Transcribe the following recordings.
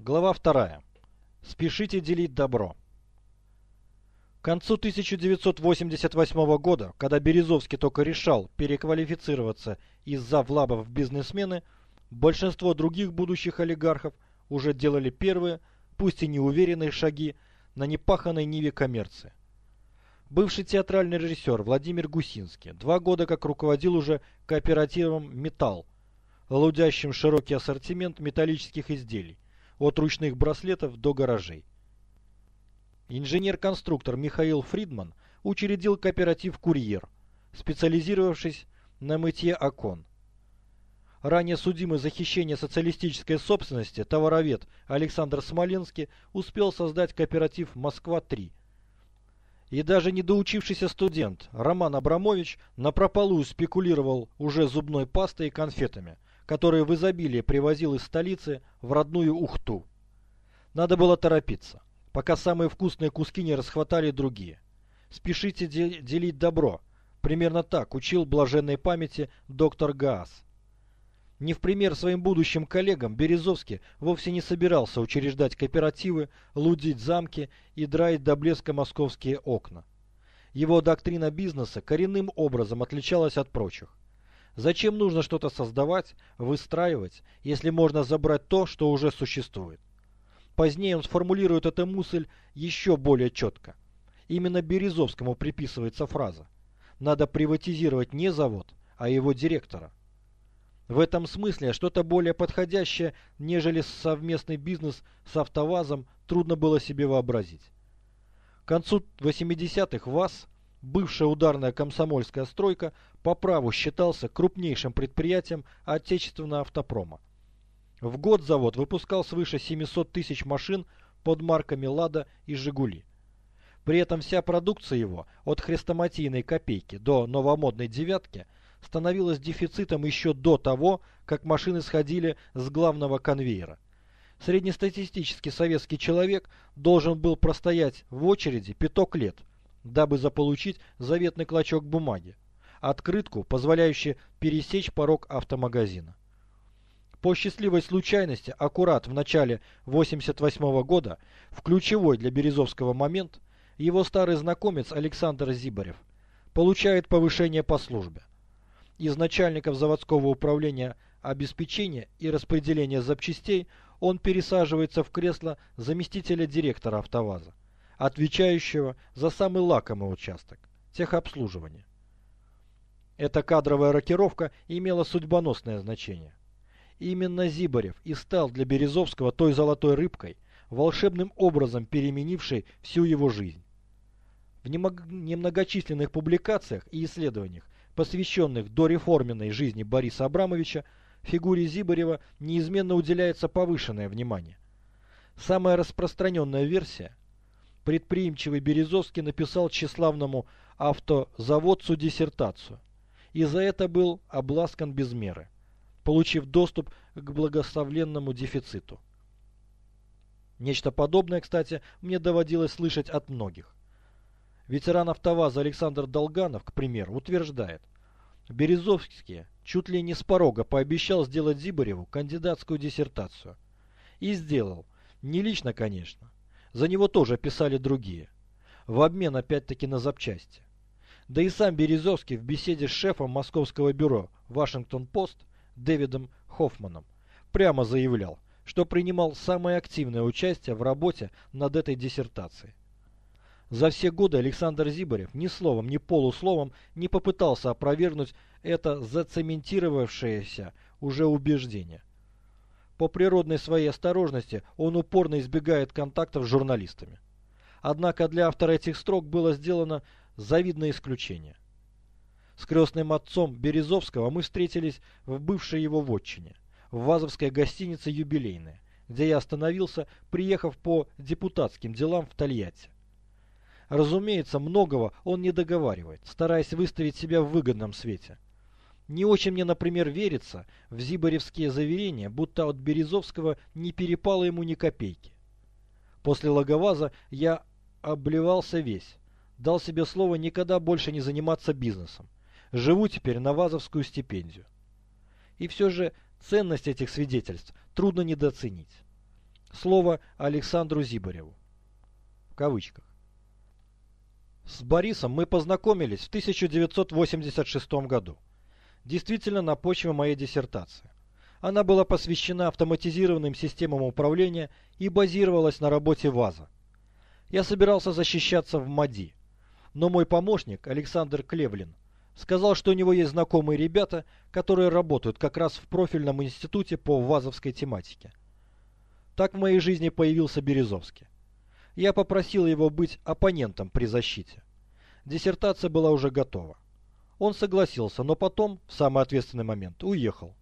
Глава 2. Спешите делить добро. К концу 1988 года, когда Березовский только решал переквалифицироваться из завлабов в бизнесмены, большинство других будущих олигархов уже делали первые, пусть и неуверенные шаги на непаханной ниве коммерции. Бывший театральный режиссер Владимир Гусинский два года как руководил уже кооперативом «Металл», лудящим широкий ассортимент металлических изделий, от ручных браслетов до гаражей. Инженер-конструктор Михаил Фридман учредил кооператив «Курьер», специализировавшись на мытье окон. Ранее судимый за хищение социалистической собственности товаровед Александр Смоленский успел создать кооператив «Москва-3». И даже недоучившийся студент Роман Абрамович напропалую спекулировал уже зубной пастой и конфетами – которые в изобилии привозил из столицы в родную Ухту. Надо было торопиться, пока самые вкусные куски не расхватали другие. Спешите де делить добро. Примерно так учил блаженной памяти доктор Гаас. Не в пример своим будущим коллегам Березовский вовсе не собирался учреждать кооперативы, лудить замки и драить до блеска московские окна. Его доктрина бизнеса коренным образом отличалась от прочих. Зачем нужно что-то создавать, выстраивать, если можно забрать то, что уже существует? Позднее он сформулирует эту мысль еще более четко. Именно Березовскому приписывается фраза «Надо приватизировать не завод, а его директора». В этом смысле что-то более подходящее, нежели совместный бизнес с АвтоВАЗом, трудно было себе вообразить. К концу 80-х ВАЗ – Бывшая ударная комсомольская стройка по праву считался крупнейшим предприятием отечественного автопрома. В год завод выпускал свыше 700 тысяч машин под марками «Лада» и «Жигули». При этом вся продукция его, от хрестоматийной копейки до новомодной «девятки», становилась дефицитом еще до того, как машины сходили с главного конвейера. Среднестатистический советский человек должен был простоять в очереди пяток лет, дабы заполучить заветный клочок бумаги, открытку, позволяющую пересечь порог автомагазина. По счастливой случайности, аккурат в начале 88 -го года, в ключевой для Березовского момент, его старый знакомец Александр Зибарев получает повышение по службе. Из начальников заводского управления обеспечения и распределения запчастей он пересаживается в кресло заместителя директора АвтоВАЗа отвечающего за самый лакомый участок – техобслуживание. Эта кадровая рокировка имела судьбоносное значение. Именно Зибарев и стал для Березовского той золотой рыбкой, волшебным образом переменившей всю его жизнь. В немногочисленных публикациях и исследованиях, посвященных дореформенной жизни Бориса Абрамовича, фигуре Зибарева неизменно уделяется повышенное внимание. Самая распространенная версия предприимчивый Березовский написал тщеславному автозаводцу диссертацию. И за это был обласкан без меры, получив доступ к благословленному дефициту. Нечто подобное, кстати, мне доводилось слышать от многих. Ветеран АвтоВАЗа Александр Долганов, к примеру, утверждает, Березовский чуть ли не с порога пообещал сделать Зибареву кандидатскую диссертацию. И сделал. Не лично, конечно, за него тоже писали другие. В обмен опять-таки на запчасти. Да и сам Березовский в беседе с шефом московского бюро «Вашингтон-Пост» Дэвидом Хоффманом прямо заявлял, что принимал самое активное участие в работе над этой диссертацией. За все годы Александр Зибарев ни словом, ни полусловом не попытался опровергнуть это зацементировавшееся уже убеждение. По природной своей осторожности он упорно избегает контактов с журналистами. Однако для автора этих строк было сделано завидное исключение. С крестным отцом Березовского мы встретились в бывшей его вотчине, в Вазовской гостинице «Юбилейная», где я остановился, приехав по депутатским делам в Тольятти. Разумеется, многого он не договаривает, стараясь выставить себя в выгодном свете – не очень мне, например, верится в зибаревские заверения, будто от Березовского не перепало ему ни копейки. После Логоваза я обливался весь. Дал себе слово никогда больше не заниматься бизнесом. Живу теперь на вазовскую стипендию. И все же ценность этих свидетельств трудно недооценить. Слово Александру Зибареву. В кавычках. С Борисом мы познакомились в 1986 году. Действительно на почве моей диссертации. Она была посвящена автоматизированным системам управления и базировалась на работе ВАЗа. Я собирался защищаться в МАДИ, но мой помощник Александр Клевлин сказал, что у него есть знакомые ребята, которые работают как раз в профильном институте по ВАЗовской тематике. Так в моей жизни появился Березовский я попросил его быть оппонентом при защите. Диссертация была уже готова. Он согласился, но потом, в самый ответственный момент, уехал.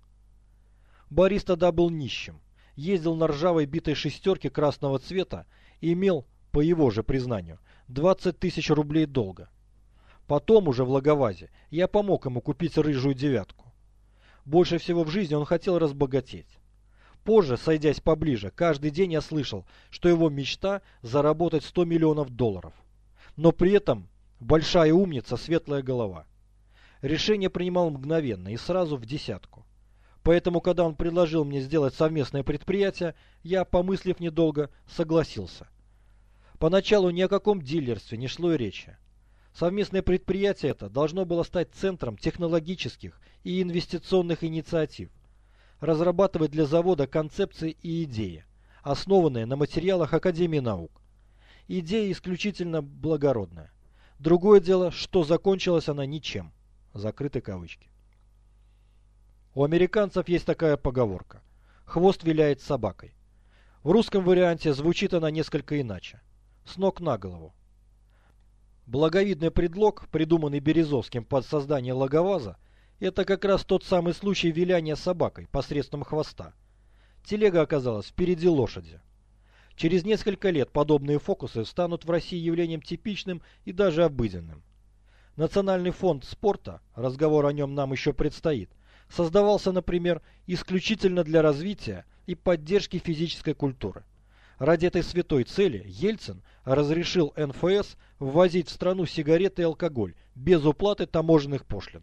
Борис тогда был нищим, ездил на ржавой битой шестерке красного цвета и имел, по его же признанию, 20 тысяч рублей долга. Потом уже в Лаговазе я помог ему купить рыжую девятку. Больше всего в жизни он хотел разбогатеть. Позже, сойдясь поближе, каждый день я слышал, что его мечта – заработать 100 миллионов долларов. Но при этом большая умница, светлая голова. Решение принимал мгновенно и сразу в десятку. Поэтому, когда он предложил мне сделать совместное предприятие, я, помыслив недолго, согласился. Поначалу ни о каком дилерстве не шло и речи. Совместное предприятие это должно было стать центром технологических и инвестиционных инициатив – разрабатывать для завода концепции и идеи, основанные на материалах Академии наук. Идея исключительно благородная. Другое дело, что закончилась она ничем. Закрыты кавычки. У американцев есть такая поговорка. Хвост виляет собакой. В русском варианте звучит она несколько иначе. С ног на голову. Благовидный предлог, придуманный Березовским под создание логоваза, это как раз тот самый случай виляния собакой посредством хвоста. Телега оказалась впереди лошади. Через несколько лет подобные фокусы станут в России явлением типичным и даже обыденным. Национальный фонд спорта, разговор о нем нам еще предстоит, создавался, например, исключительно для развития и поддержки физической культуры. Ради этой святой цели Ельцин разрешил НФС ввозить в страну сигареты и алкоголь без уплаты таможенных пошлин.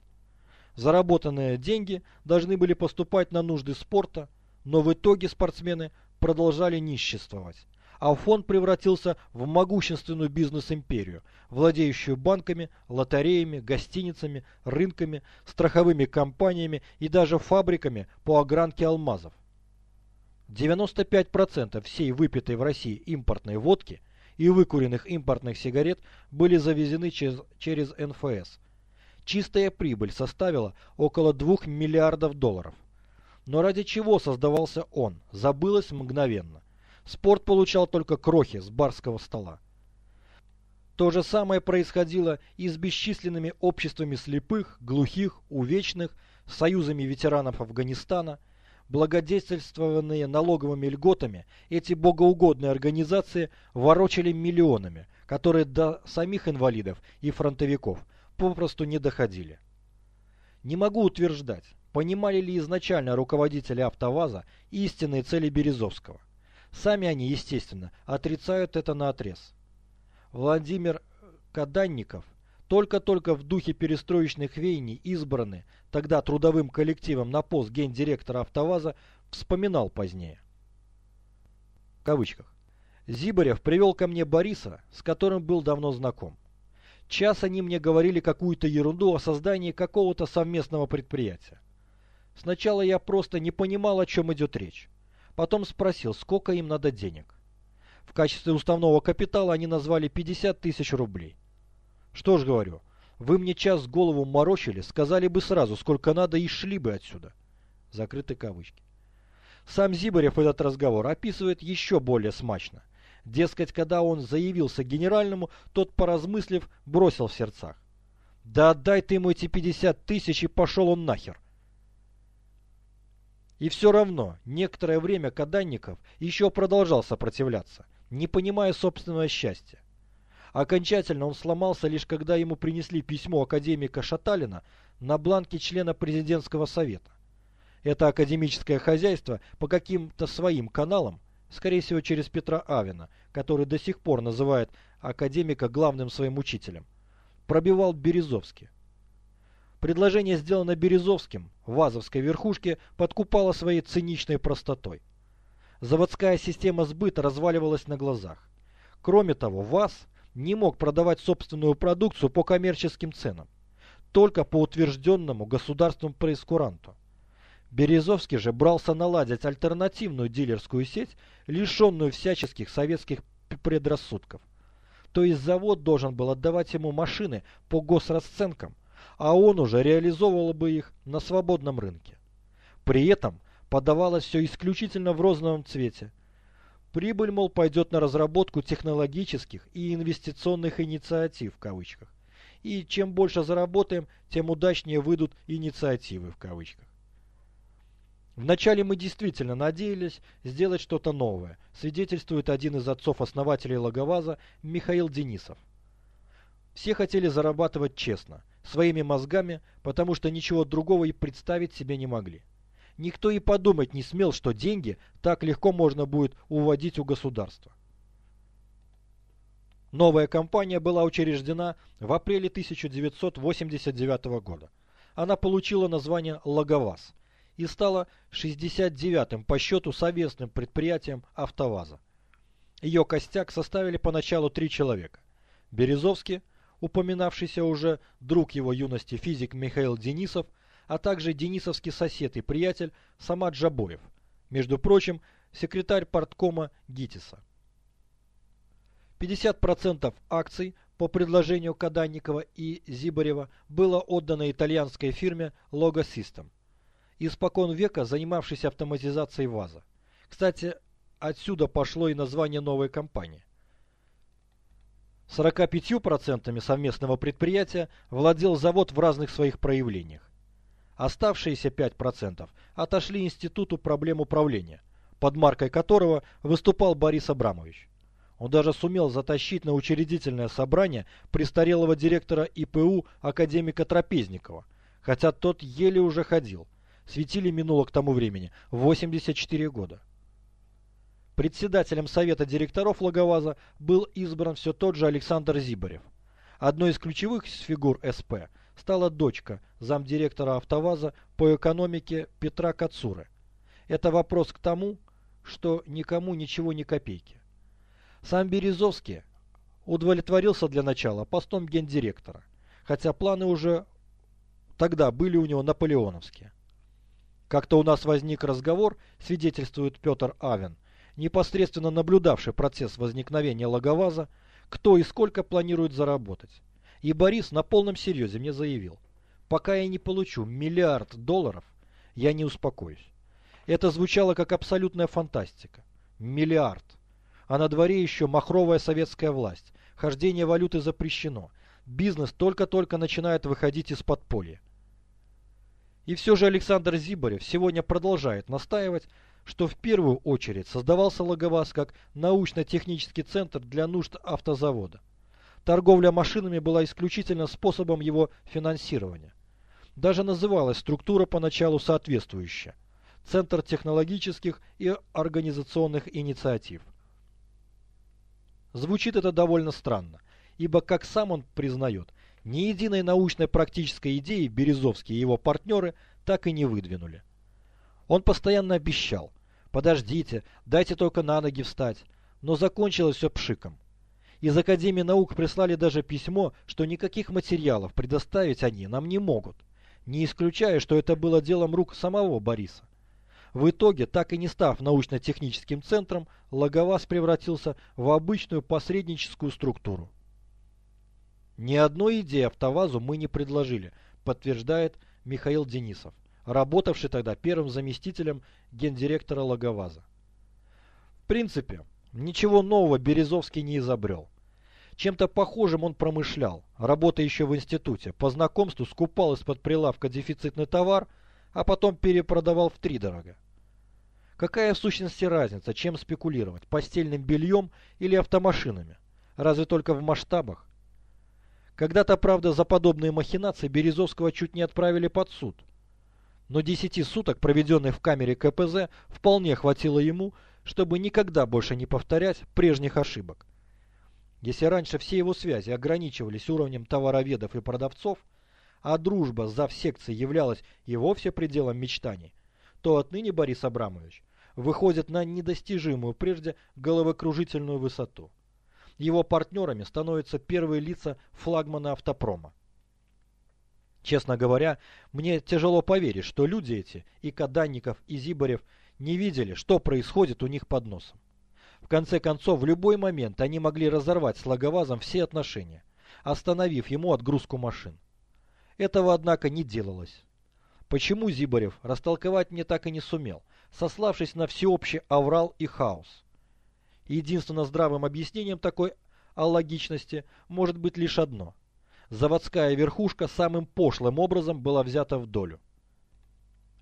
Заработанные деньги должны были поступать на нужды спорта, но в итоге спортсмены продолжали ниществовать, а фонд превратился в могущественную бизнес-империю, владеющую банками, лотереями, гостиницами, рынками, страховыми компаниями и даже фабриками по огранке алмазов. 95% всей выпитой в России импортной водки и выкуренных импортных сигарет были завезены через, через НФС – Чистая прибыль составила около 2 миллиардов долларов. Но ради чего создавался он, забылось мгновенно. Спорт получал только крохи с барского стола. То же самое происходило и с бесчисленными обществами слепых, глухих, увечных, союзами ветеранов Афганистана. Благодетельствованные налоговыми льготами, эти богоугодные организации ворочали миллионами, которые до самих инвалидов и фронтовиков попросту не доходили. Не могу утверждать, понимали ли изначально руководители АвтоВАЗа истинные цели Березовского. Сами они, естественно, отрицают это на отрез. Владимир Каданников, только-только в духе перестроечных веяний избранный тогда трудовым коллективом на пост гендиректора АвтоВАЗа, вспоминал позднее. В кавычках. Зибарев привел ко мне Бориса, с которым был давно знаком. Час они мне говорили какую-то ерунду о создании какого-то совместного предприятия. Сначала я просто не понимал, о чем идет речь. Потом спросил, сколько им надо денег. В качестве уставного капитала они назвали 50 тысяч рублей. Что ж, говорю, вы мне час голову морочили, сказали бы сразу, сколько надо и шли бы отсюда. Закрыты кавычки. Сам Зибарев этот разговор описывает еще более смачно. Дескать, когда он заявился генеральному, тот, поразмыслив, бросил в сердцах. «Да отдай ты ему эти 50 тысяч, и пошел он нахер!» И все равно, некоторое время Каданников еще продолжал сопротивляться, не понимая собственного счастья. Окончательно он сломался лишь когда ему принесли письмо академика Шаталина на бланке члена президентского совета. Это академическое хозяйство по каким-то своим каналам скорее всего через Петра Авина, который до сих пор называет академика главным своим учителем, пробивал Березовский. Предложение, сделанное Березовским в Вазовской верхушке, подкупало своей циничной простотой. Заводская система сбыта разваливалась на глазах. Кроме того, ВАЗ не мог продавать собственную продукцию по коммерческим ценам, только по утвержденному государством прескуранту. Березовский же брался наладить альтернативную дилерскую сеть, лишенную всяческих советских предрассудков. То есть завод должен был отдавать ему машины по госрасценкам, а он уже реализовывал бы их на свободном рынке. При этом подавалось все исключительно в розовом цвете. Прибыль, мол, пойдет на разработку технологических и инвестиционных инициатив в кавычках. И чем больше заработаем, тем удачнее выйдут инициативы в кавычках. Вначале мы действительно надеялись сделать что-то новое, свидетельствует один из отцов-основателей Логоваза Михаил Денисов. Все хотели зарабатывать честно, своими мозгами, потому что ничего другого и представить себе не могли. Никто и подумать не смел, что деньги так легко можно будет уводить у государства. Новая компания была учреждена в апреле 1989 года. Она получила название «Логоваз» и стала 69-м по счету совместным предприятием «АвтоВАЗа». Ее костяк составили поначалу три человека. Березовский, упоминавшийся уже друг его юности физик Михаил Денисов, а также денисовский сосед и приятель Самат Жабоев, между прочим, секретарь парткома ГИТИСа. 50% акций по предложению Каданникова и Зибарева было отдано итальянской фирме Logo System – испокон века занимавшийся автоматизацией ВАЗа. Кстати, отсюда пошло и название новой компании. 45% совместного предприятия владел завод в разных своих проявлениях. Оставшиеся 5% отошли Институту проблем управления, под маркой которого выступал Борис Абрамович. Он даже сумел затащить на учредительное собрание престарелого директора ИПУ академика Трапезникова, хотя тот еле уже ходил, Светили минуло к тому времени 84 года. Председателем совета директоров Логоваза был избран все тот же Александр Зибарев. Одной из ключевых фигур СП стала дочка замдиректора АвтоВАЗа по экономике Петра Кацуры. Это вопрос к тому, что никому ничего ни копейки. Сам Березовский удовлетворился для начала постом гендиректора, хотя планы уже тогда были у него наполеоновские. Как-то у нас возник разговор, свидетельствует Петр Авен, непосредственно наблюдавший процесс возникновения логоваза, кто и сколько планирует заработать. И Борис на полном серьезе мне заявил, пока я не получу миллиард долларов, я не успокоюсь. Это звучало как абсолютная фантастика. Миллиард. А на дворе еще махровая советская власть. Хождение валюты запрещено. Бизнес только-только начинает выходить из подполья. И все же Александр Зибарев сегодня продолжает настаивать, что в первую очередь создавался Логоваз как научно-технический центр для нужд автозавода. Торговля машинами была исключительно способом его финансирования. Даже называлась структура поначалу соответствующая – Центр технологических и организационных инициатив. Звучит это довольно странно, ибо, как сам он признает, ни единой научной практической идеи Березовский и его партнеры так и не выдвинули. Он постоянно обещал, подождите, дайте только на ноги встать, но закончилось все пшиком. Из Академии наук прислали даже письмо, что никаких материалов предоставить они нам не могут, не исключая, что это было делом рук самого Бориса. В итоге, так и не став научно-техническим центром, Логоваз превратился в обычную посредническую структуру. Ни одной идеи автовазу мы не предложили, подтверждает Михаил Денисов, работавший тогда первым заместителем гендиректора Логоваза. В принципе, ничего нового Березовский не изобрел. Чем-то похожим он промышлял, работая еще в институте. По знакомству скупал из-под прилавка дефицитный товар, а потом перепродавал в три дорого. Какая в сущности разница, чем спекулировать, постельным бельем или автомашинами? Разве только в масштабах? Когда-то, правда, за подобные махинации Березовского чуть не отправили под суд. Но десяти суток, проведенных в камере КПЗ, вполне хватило ему, чтобы никогда больше не повторять прежних ошибок. Если раньше все его связи ограничивались уровнем товароведов и продавцов, а дружба с завсекцией являлась и вовсе пределом мечтаний, то отныне Борис Абрамович выходит на недостижимую прежде головокружительную высоту. Его партнерами становятся первые лица флагмана автопрома. Честно говоря, мне тяжело поверить, что люди эти, и Каданников, и Зибарев, не видели, что происходит у них под носом. В конце концов, в любой момент они могли разорвать с Логовазом все отношения, остановив ему отгрузку машин. Этого, однако, не делалось. Почему Зибарев растолковать мне так и не сумел, сославшись на всеобщий аврал и хаос. Единственно здравым объяснением такой аллогичности может быть лишь одно – заводская верхушка самым пошлым образом была взята в долю.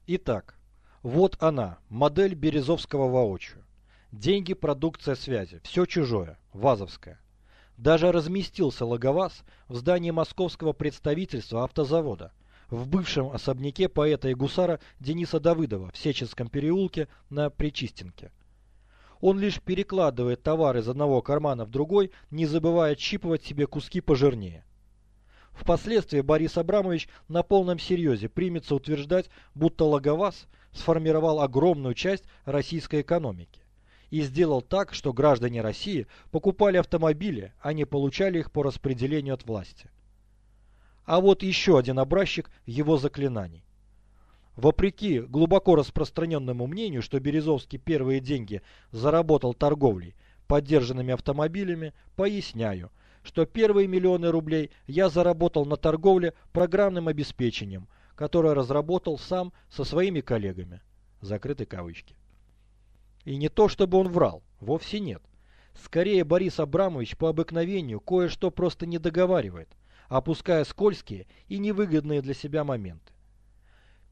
Итак, вот она, модель Березовского воочию. Деньги, продукция связи, все чужое, вазовское. Даже разместился Логоваз в здании московского представительства автозавода, в бывшем особняке поэта и гусара Дениса Давыдова в Сеченском переулке на Причистенке. Он лишь перекладывает товар из одного кармана в другой, не забывая отщипывать себе куски пожирнее. Впоследствии Борис Абрамович на полном серьезе примется утверждать, будто Логоваз сформировал огромную часть российской экономики и сделал так, что граждане России покупали автомобили, а не получали их по распределению от власти. А вот еще один образчик его заклинаний. Вопреки глубоко распространенному мнению, что Березовский первые деньги заработал торговлей поддержанными автомобилями, поясняю – что первые миллионы рублей я заработал на торговле программным обеспечением, которое разработал сам со своими коллегами. Закрыты кавычки. И не то, чтобы он врал, вовсе нет. Скорее, Борис Абрамович по обыкновению кое-что просто не договаривает, опуская скользкие и невыгодные для себя моменты.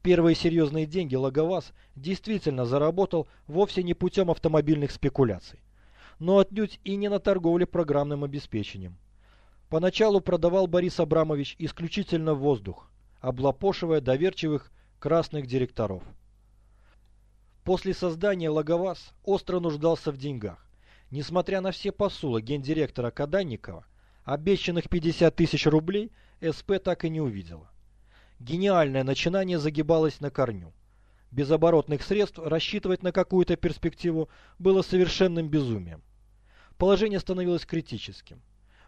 Первые серьезные деньги Логоваз действительно заработал вовсе не путем автомобильных спекуляций но отнюдь и не на торговле программным обеспечением. Поначалу продавал Борис Абрамович исключительно воздух, облапошивая доверчивых красных директоров. После создания Логоваз остро нуждался в деньгах. Несмотря на все посулы гендиректора Каданникова, обещанных 50 тысяч рублей СП так и не увидела. Гениальное начинание загибалось на корню. Без оборотных средств рассчитывать на какую-то перспективу было совершенным безумием. Положение становилось критическим.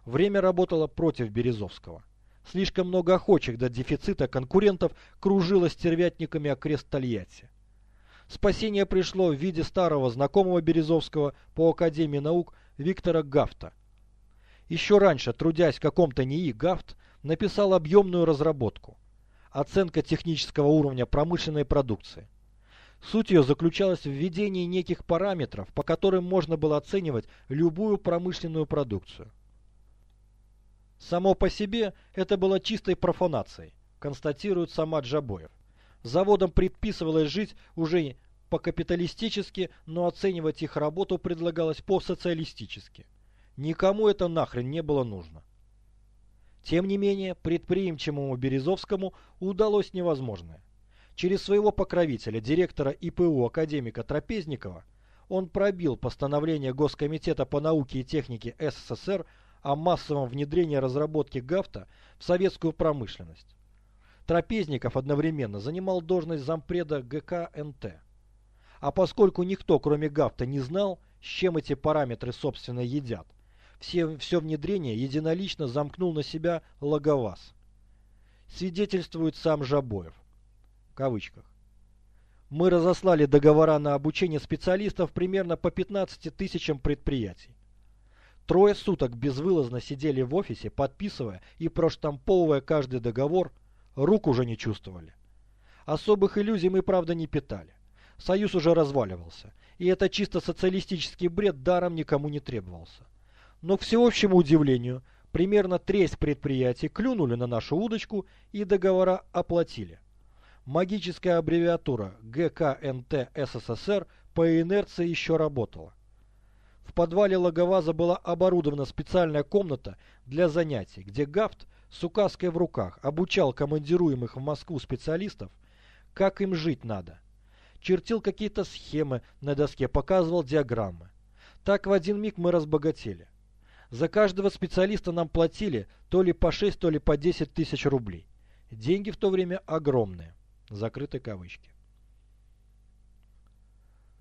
Время работало против Березовского. Слишком много охочих до дефицита конкурентов кружило стервятниками окрест Тольятти. Спасение пришло в виде старого знакомого Березовского по Академии наук Виктора Гафта. Еще раньше, трудясь в каком-то НИИ, Гафт написал объемную разработку «Оценка технического уровня промышленной продукции». Суть ее заключалась в введении неких параметров, по которым можно было оценивать любую промышленную продукцию. Само по себе это было чистой профанацией, констатирует сама Джабоев. Заводам предписывалось жить уже по-капиталистически, но оценивать их работу предлагалось по-социалистически. Никому это нахрен не было нужно. Тем не менее, предприимчивому Березовскому удалось невозможное. Через своего покровителя, директора ИПУ академика Трапезникова, он пробил постановление Госкомитета по науке и технике СССР о массовом внедрении разработки ГАФТа в советскую промышленность. Трапезников одновременно занимал должность зампреда ГК НТ. А поскольку никто, кроме ГАФТа, не знал, с чем эти параметры, собственно, едят, все, все внедрение единолично замкнул на себя Логоваз. Свидетельствует сам Жабоев в кавычках. Мы разослали договора на обучение специалистов примерно по 15 тысячам предприятий. Трое суток безвылазно сидели в офисе, подписывая и проштамповывая каждый договор, рук уже не чувствовали. Особых иллюзий мы, правда, не питали. Союз уже разваливался, и это чисто социалистический бред даром никому не требовался. Но, к всеобщему удивлению, примерно треть предприятий клюнули на нашу удочку и договора оплатили. Магическая аббревиатура ГКНТ СССР по инерции еще работала. В подвале Логоваза была оборудована специальная комната для занятий, где Гафт с указкой в руках обучал командируемых в Москву специалистов, как им жить надо. Чертил какие-то схемы на доске, показывал диаграммы. Так в один миг мы разбогатели. За каждого специалиста нам платили то ли по 6, то ли по 10 тысяч рублей. Деньги в то время огромные. Закрыты кавычки.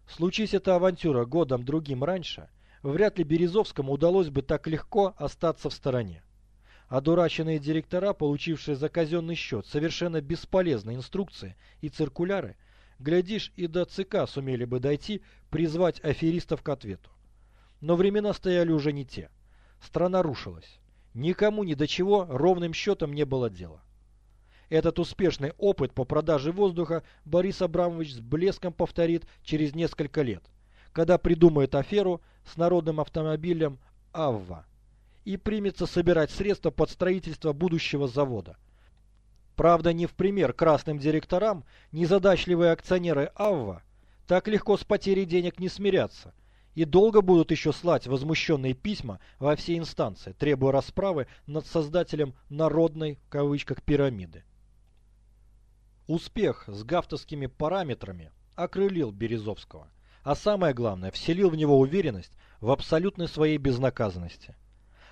Случись эта авантюра годом-другим раньше, вряд ли Березовскому удалось бы так легко остаться в стороне. Одураченные директора, получившие за казенный счет совершенно бесполезные инструкции и циркуляры, глядишь, и до ЦК сумели бы дойти, призвать аферистов к ответу. Но времена стояли уже не те. Страна рушилась. Никому ни до чего ровным счетом не было дела. Этот успешный опыт по продаже воздуха Борис Абрамович с блеском повторит через несколько лет, когда придумает аферу с народным автомобилем «Авва» и примется собирать средства под строительство будущего завода. Правда, не в пример красным директорам, незадачливые акционеры Авва так легко с потерей денег не смирятся и долго будут еще слать возмущенные письма во все инстанции, требуя расправы над создателем «народной» в кавычках пирамиды. Успех с гафтовскими параметрами окрылил Березовского, а самое главное, вселил в него уверенность в абсолютной своей безнаказанности.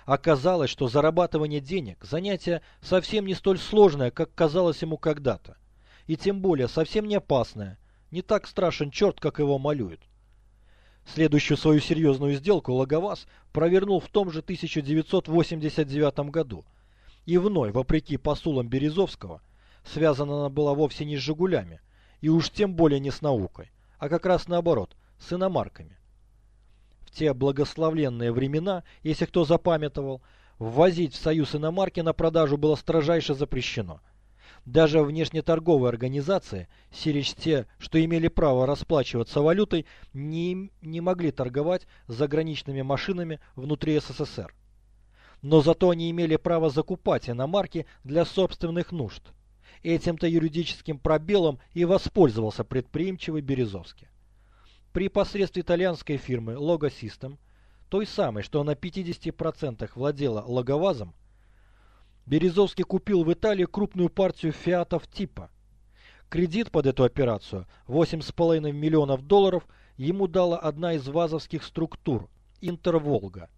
Оказалось, что зарабатывание денег – занятие совсем не столь сложное, как казалось ему когда-то. И тем более совсем не опасное. Не так страшен черт, как его малюют. Следующую свою серьезную сделку Логоваз провернул в том же 1989 году. И вновь, вопреки посулам Березовского, связана она была вовсе не с «Жигулями», и уж тем более не с наукой, а как раз наоборот, с иномарками. В те благословленные времена, если кто запамятовал, ввозить в Союз иномарки на продажу было строжайше запрещено. Даже внешнеторговые организации, сирич те, что имели право расплачиваться валютой, не, не могли торговать заграничными машинами внутри СССР. Но зато они имели право закупать иномарки для собственных нужд. Этим-то юридическим пробелом и воспользовался предприимчивый Березовский при посредстве итальянской фирмы Logo System, той самой, что на 50% владела логовазом, Березовский купил в Италии крупную партию фиатов типа. Кредит под эту операцию 8,5 миллионов долларов ему дала одна из вазовских структур – Интерволга.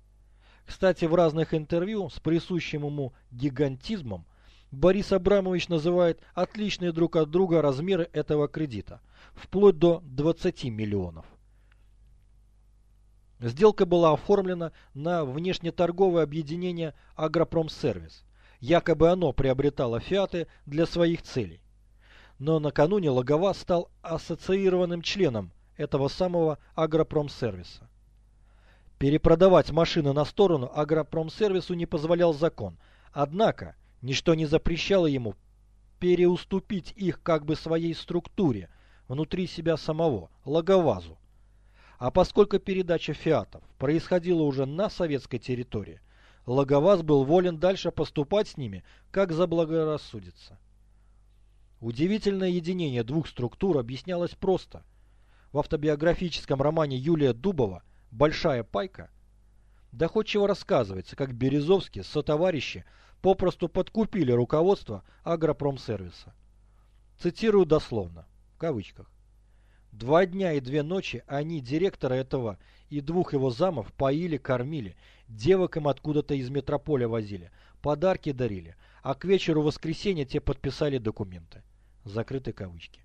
Кстати, в разных интервью с присущим ему гигантизмом Борис Абрамович называет отличные друг от друга размеры этого кредита, вплоть до 20 миллионов. Сделка была оформлена на внешнеторговое объединение «Агропромсервис». Якобы оно приобретало «Фиаты» для своих целей. Но накануне Логова стал ассоциированным членом этого самого агропромсервиса. Перепродавать машины на сторону агропромсервису не позволял закон, однако Ничто не запрещало ему переуступить их как бы своей структуре, внутри себя самого, логовазу. А поскольку передача фиатов происходила уже на советской территории, Логоваз был волен дальше поступать с ними, как заблагорассудится. Удивительное единение двух структур объяснялось просто. В автобиографическом романе Юлия Дубова «Большая пайка» доходчиво рассказывается, как Березовский сотоварищи попросту подкупили руководство агропромсервиса. Цитирую дословно, в кавычках. Два дня и две ночи они, директора этого и двух его замов, поили, кормили, девок им откуда-то из метрополя возили, подарки дарили, а к вечеру воскресенья те подписали документы. Закрыты кавычки.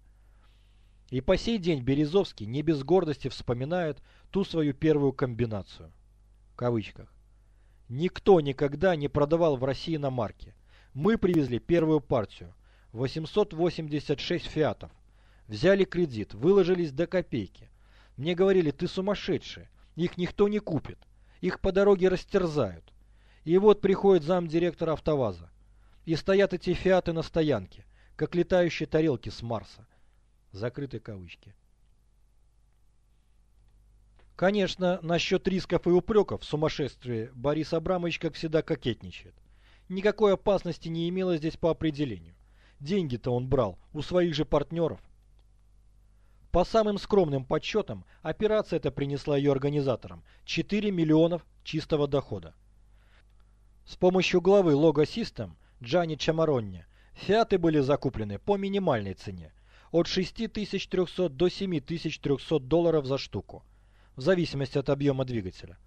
И по сей день Березовский не без гордости вспоминает ту свою первую комбинацию. В кавычках. Никто никогда не продавал в России на марке. Мы привезли первую партию. 886 фиатов. Взяли кредит, выложились до копейки. Мне говорили, ты сумасшедший. Их никто не купит. Их по дороге растерзают. И вот приходит замдиректора АвтоВАЗа. И стоят эти фиаты на стоянке, как летающие тарелки с Марса. Закрытые кавычки. Конечно, насчет рисков и упреков в сумасшествии Борис Абрамович, как всегда, кокетничает. Никакой опасности не имело здесь по определению. Деньги-то он брал у своих же партнеров. По самым скромным подсчетам, операция эта принесла ее организаторам 4 миллионов чистого дохода. С помощью главы Logo System Джани Чамаронни фиаты были закуплены по минимальной цене от 6300 до 7300 долларов за штуку в зависимости от объема двигателя.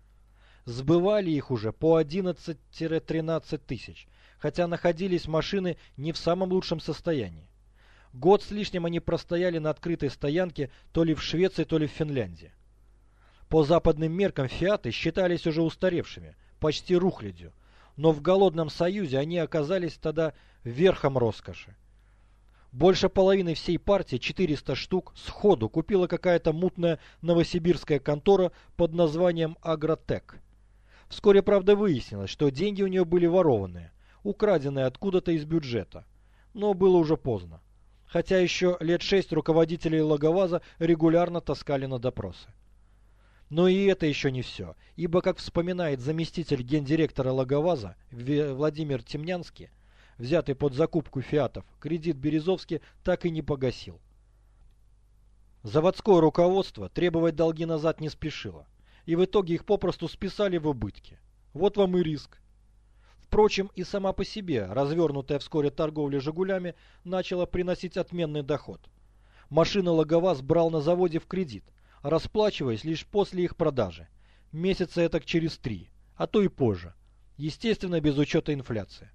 Сбывали их уже по 11-13 тысяч, хотя находились машины не в самом лучшем состоянии. Год с лишним они простояли на открытой стоянке то ли в Швеции, то ли в Финляндии. По западным меркам «Фиаты» считались уже устаревшими, почти рухлядью, но в голодном союзе они оказались тогда верхом роскоши. Больше половины всей партии, 400 штук, сходу купила какая-то мутная новосибирская контора под названием «Агротек». Вскоре, правда, выяснилось, что деньги у нее были ворованные, украденные откуда-то из бюджета. Но было уже поздно. Хотя еще лет шесть руководителей Логоваза регулярно таскали на допросы. Но и это еще не все, ибо, как вспоминает заместитель гендиректора Логоваза Владимир Темнянский, взятый под закупку фиатов, кредит Березовский так и не погасил. Заводское руководство требовать долги назад не спешило, и в итоге их попросту списали в убытки. Вот вам и риск. Впрочем, и сама по себе развернутая вскоре торговля «Жигулями» начала приносить отменный доход. Машины Логоваз брал на заводе в кредит, расплачиваясь лишь после их продажи. Месяца это через три, а то и позже. Естественно, без учета инфляции.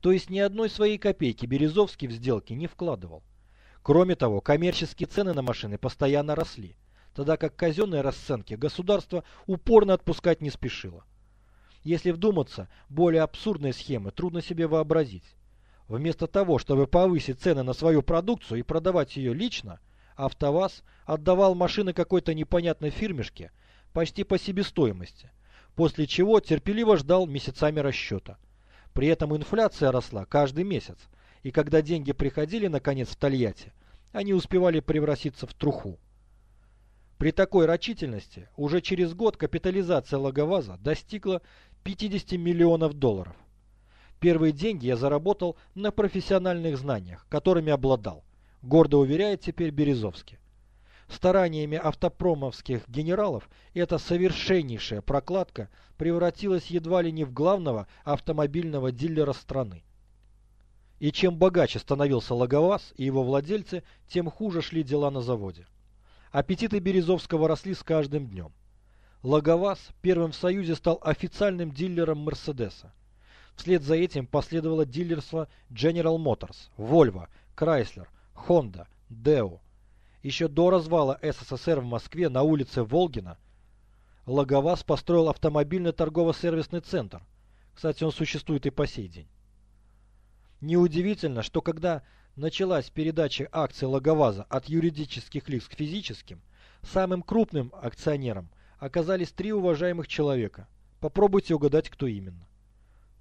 То есть ни одной своей копейки Березовский в сделки не вкладывал. Кроме того, коммерческие цены на машины постоянно росли, тогда как казенные расценки государство упорно отпускать не спешило. Если вдуматься, более абсурдные схемы трудно себе вообразить. Вместо того, чтобы повысить цены на свою продукцию и продавать ее лично, АвтоВАЗ отдавал машины какой-то непонятной фирмешке почти по себестоимости, после чего терпеливо ждал месяцами расчета. При этом инфляция росла каждый месяц, и когда деньги приходили наконец в Тольятти, они успевали превратиться в труху. При такой рачительности уже через год капитализация Логоваза достигла 50 миллионов долларов. Первые деньги я заработал на профессиональных знаниях, которыми обладал гордо уверяет теперь Березовский. Стараниями автопромовских генералов эта совершеннейшая прокладка превратилась едва ли не в главного автомобильного дилера страны. И чем богаче становился Логоваз и его владельцы, тем хуже шли дела на заводе. Аппетиты Березовского росли с каждым днем. Логоваз первым в Союзе стал официальным дилером Мерседеса. Вслед за этим последовало дилерство General Motors, Volvo, Chrysler, Honda, Deo. Еще до развала СССР в Москве на улице Волгина Логоваз построил автомобильный торгово-сервисный центр. Кстати, он существует и по сей день. Неудивительно, что когда началась передача акций Логоваза от юридических лиц к физическим, самым крупным акционером оказались три уважаемых человека. Попробуйте угадать, кто именно.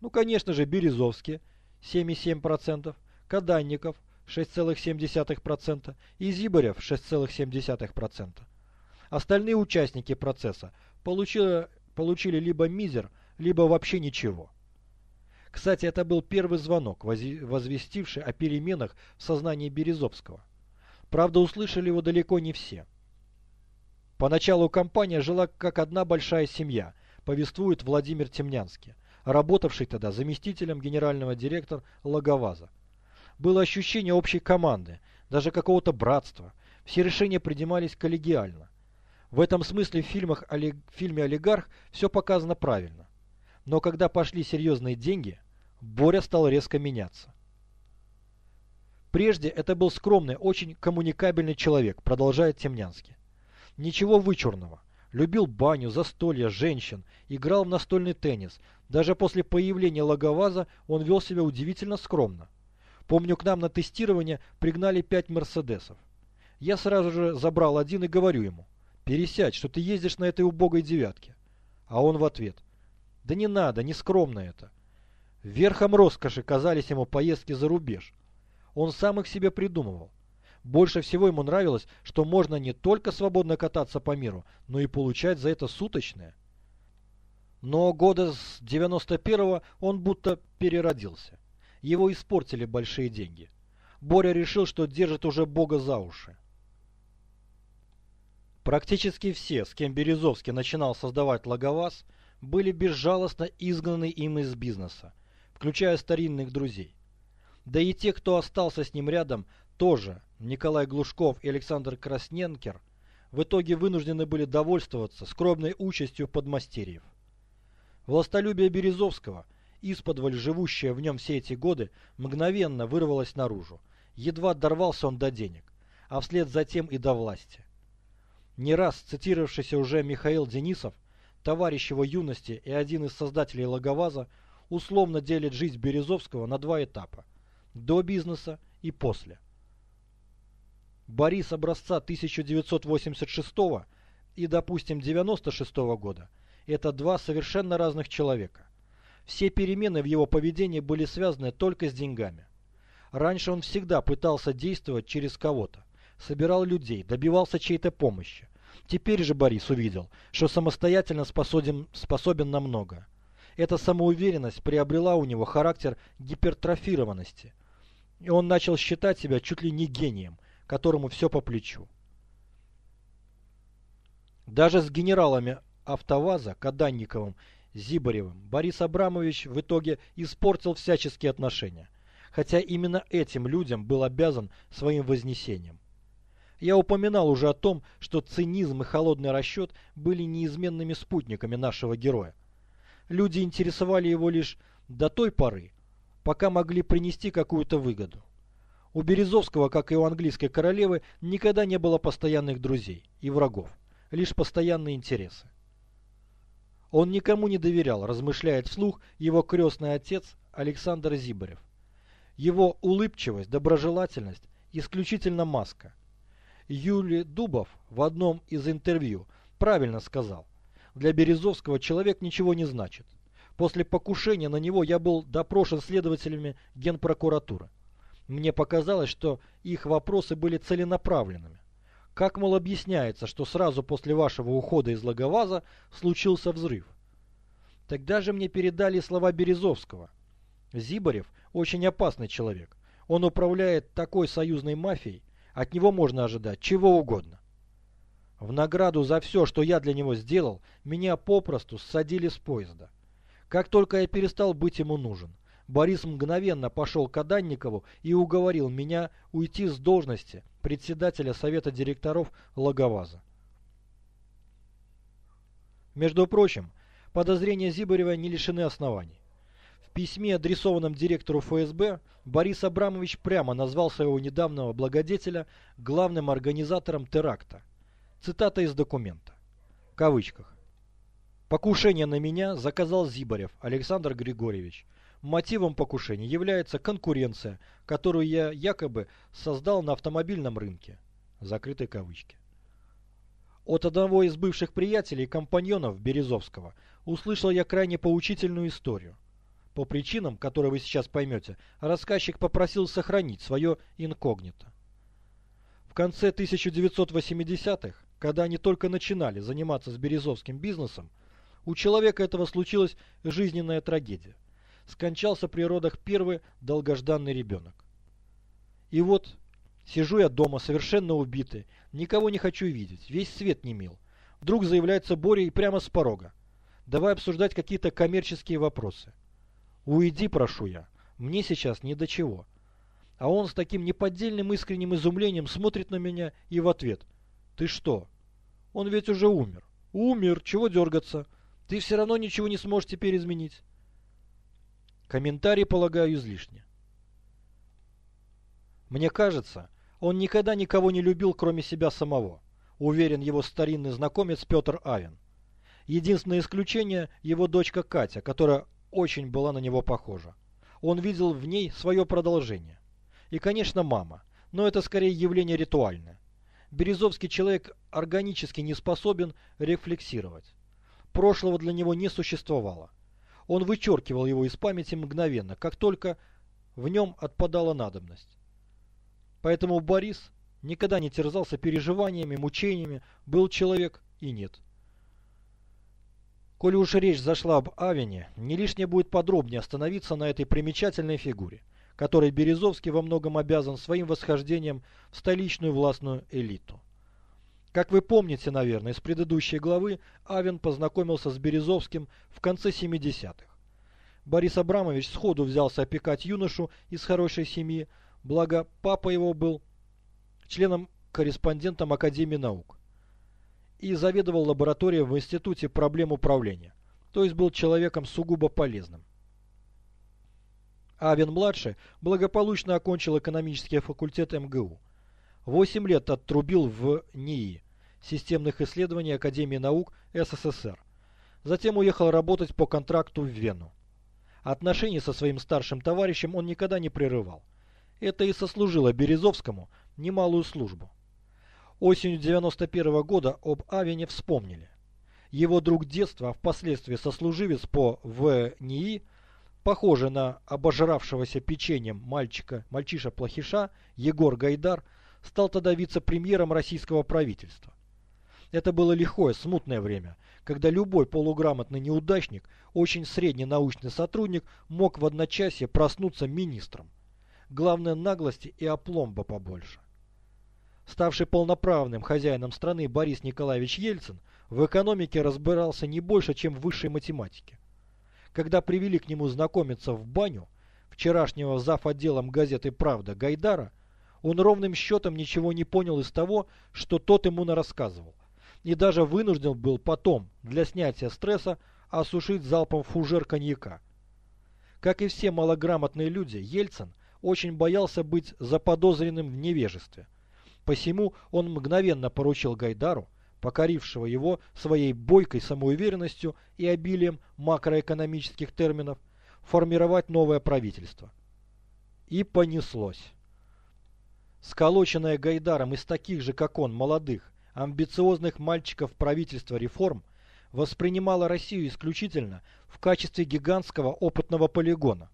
Ну, конечно же, Березовский, 7,7%, Каданников, 6,7% и Зибарев 6,7%. Остальные участники процесса получили, получили либо мизер, либо вообще ничего. Кстати, это был первый звонок, возвестивший о переменах в сознании Березовского. Правда, услышали его далеко не все. Поначалу компания жила как одна большая семья, повествует Владимир Темнянский, работавший тогда заместителем генерального директора Логоваза. Было ощущение общей команды, даже какого-то братства. Все решения принимались коллегиально. В этом смысле в, фильмах, в фильме «Олигарх» все показано правильно. Но когда пошли серьезные деньги, Боря стал резко меняться. Прежде это был скромный, очень коммуникабельный человек, продолжает Темнянский. Ничего вычурного. Любил баню, застолья, женщин, играл в настольный теннис. Даже после появления Логоваза он вел себя удивительно скромно. Помню, к нам на тестирование пригнали пять Мерседесов. Я сразу же забрал один и говорю ему, пересядь, что ты ездишь на этой убогой девятке. А он в ответ, да не надо, не скромно это. Верхом роскоши казались ему поездки за рубеж. Он сам их себе придумывал. Больше всего ему нравилось, что можно не только свободно кататься по миру, но и получать за это суточное. Но года с 91-го он будто переродился. Его испортили большие деньги. Боря решил, что держит уже Бога за уши. Практически все, с кем Березовский начинал создавать Логоваз, были безжалостно изгнаны им из бизнеса, включая старинных друзей. Да и те, кто остался с ним рядом, тоже, Николай Глушков и Александр Красненкер, в итоге вынуждены были довольствоваться скромной участью подмастерьев. Властолюбие Березовского – исподволь живущая в нем все эти годы, мгновенно вырвалась наружу. едва дорвался он до денег, а вслед за тем и до власти. Не раз цитировавшийся уже Михаил Денисов, товарищ его юности и один из создателей Логоваза, условно делит жизнь Березовского на два этапа – до бизнеса и после. Борис образца 1986 и, допустим, 96 года – это два совершенно разных человека. Все перемены в его поведении были связаны только с деньгами. Раньше он всегда пытался действовать через кого-то собирал людей, добивался чьей-то помощи. Теперь же Борис увидел, что самостоятельно способен, способен на много. Эта самоуверенность приобрела у него характер гипертрофированности. И он начал считать себя чуть ли не гением, которому все по плечу. Даже с генералами АвтоВАЗа, Каданниковым, Зибаревым, Борис Абрамович в итоге испортил всяческие отношения. Хотя именно этим людям был обязан своим вознесением. Я упоминал уже о том, что цинизм и холодный расчет были неизменными спутниками нашего героя. Люди интересовали его лишь до той поры, пока могли принести какую-то выгоду. У Березовского, как и у английской королевы, никогда не было постоянных друзей и врагов, лишь постоянные интересы. Он никому не доверял, размышляет вслух его крестный отец Александр Зибарев. Его улыбчивость, доброжелательность – исключительно маска – Юлий Дубов в одном из интервью правильно сказал. Для Березовского человек ничего не значит. После покушения на него я был допрошен следователями Генпрокуратуры. Мне показалось, что их вопросы были целенаправленными. Как, мол, объясняется, что сразу после вашего ухода из Логоваза случился взрыв? Тогда же мне передали слова Березовского. Зибарев очень опасный человек. Он управляет такой союзной мафией, от него можно ожидать чего угодно. В награду за все, что я для него сделал, меня попросту ссадили с поезда. Как только я перестал быть ему нужен, Борис мгновенно пошел к Аданникову и уговорил меня уйти с должности председателя совета директоров Логоваза. Между прочим, подозрения Зибарева не лишены оснований письме, адресованном директору ФСБ, Борис Абрамович прямо назвал своего недавнего благодетеля главным организатором теракта. Цитата из документа. В кавычках. Покушение на меня заказал Зибарев Александр Григорьевич. Мотивом покушения является конкуренция, которую я якобы создал на автомобильном рынке. Закрытые кавычки. От одного из бывших приятелей и компаньонов Березовского услышал я крайне поучительную историю. По причинам, которые вы сейчас поймете, рассказчик попросил сохранить свое инкогнито. В конце 1980-х, когда они только начинали заниматься с березовским бизнесом, у человека этого случилась жизненная трагедия. Скончался при родах первый долгожданный ребенок. И вот сижу я дома, совершенно убитый, никого не хочу видеть, весь свет не мил. Вдруг заявляется Боря и прямо с порога. Давай обсуждать какие-то коммерческие вопросы. Уйди, прошу я. Мне сейчас ни до чего. А он с таким неподдельным искренним изумлением смотрит на меня и в ответ. Ты что? Он ведь уже умер. Умер, чего дергаться? Ты все равно ничего не сможешь теперь изменить. Комментарий, полагаю, излишне. Мне кажется, он никогда никого не любил, кроме себя самого. Уверен его старинный знакомец Петр Авен. Единственное исключение – его дочка Катя, которая очень была на него похожа. Он видел в ней свое продолжение. И, конечно, мама, но это скорее явление ритуальное. Березовский человек органически не способен рефлексировать. Прошлого для него не существовало. Он вычеркивал его из памяти мгновенно, как только в нем отпадала надобность. Поэтому Борис никогда не терзался переживаниями, мучениями, был человек и нет. Коли уж речь зашла об Авине, не лишнее будет подробнее остановиться на этой примечательной фигуре, которой Березовский во многом обязан своим восхождением в столичную властную элиту. Как вы помните, наверное, из предыдущей главы, Авен познакомился с Березовским в конце 70-х. Борис Абрамович сходу взялся опекать юношу из хорошей семьи, благо папа его был членом-корреспондентом Академии наук и заведовал лабораторией в Институте проблем управления, то есть был человеком сугубо полезным. Авен-младший благополучно окончил экономический факультет МГУ. Восемь лет оттрубил в НИИ, системных исследований Академии наук СССР. Затем уехал работать по контракту в Вену. Отношения со своим старшим товарищем он никогда не прерывал. Это и сослужило Березовскому немалую службу. Осенью 91 -го года об Авене вспомнили. Его друг детства, а впоследствии сослуживец по ВНИИ, похожий на обожравшегося печеньем мальчика, мальчиша-плохиша, Егор Гайдар, стал тогда вице-премьером российского правительства. Это было лихое, смутное время, когда любой полуграмотный неудачник, очень средний научный сотрудник мог в одночасье проснуться министром. Главное наглости и опломба побольше. Ставший полноправным хозяином страны Борис Николаевич Ельцин в экономике разбирался не больше, чем в высшей математике. Когда привели к нему знакомиться в баню, вчерашнего зав. отделом газеты «Правда» Гайдара, он ровным счетом ничего не понял из того, что тот ему нарассказывал, и даже вынужден был потом, для снятия стресса, осушить залпом фужер коньяка. Как и все малограмотные люди, Ельцин очень боялся быть заподозренным в невежестве. Посему он мгновенно поручил Гайдару покорившего его своей бойкой самоуверенностью и обилием макроэкономических терминов, формировать новое правительство. И понеслось. Сколоченное Гайдаром из таких же, как он, молодых, амбициозных мальчиков правительства реформ, воспринимало Россию исключительно в качестве гигантского опытного полигона.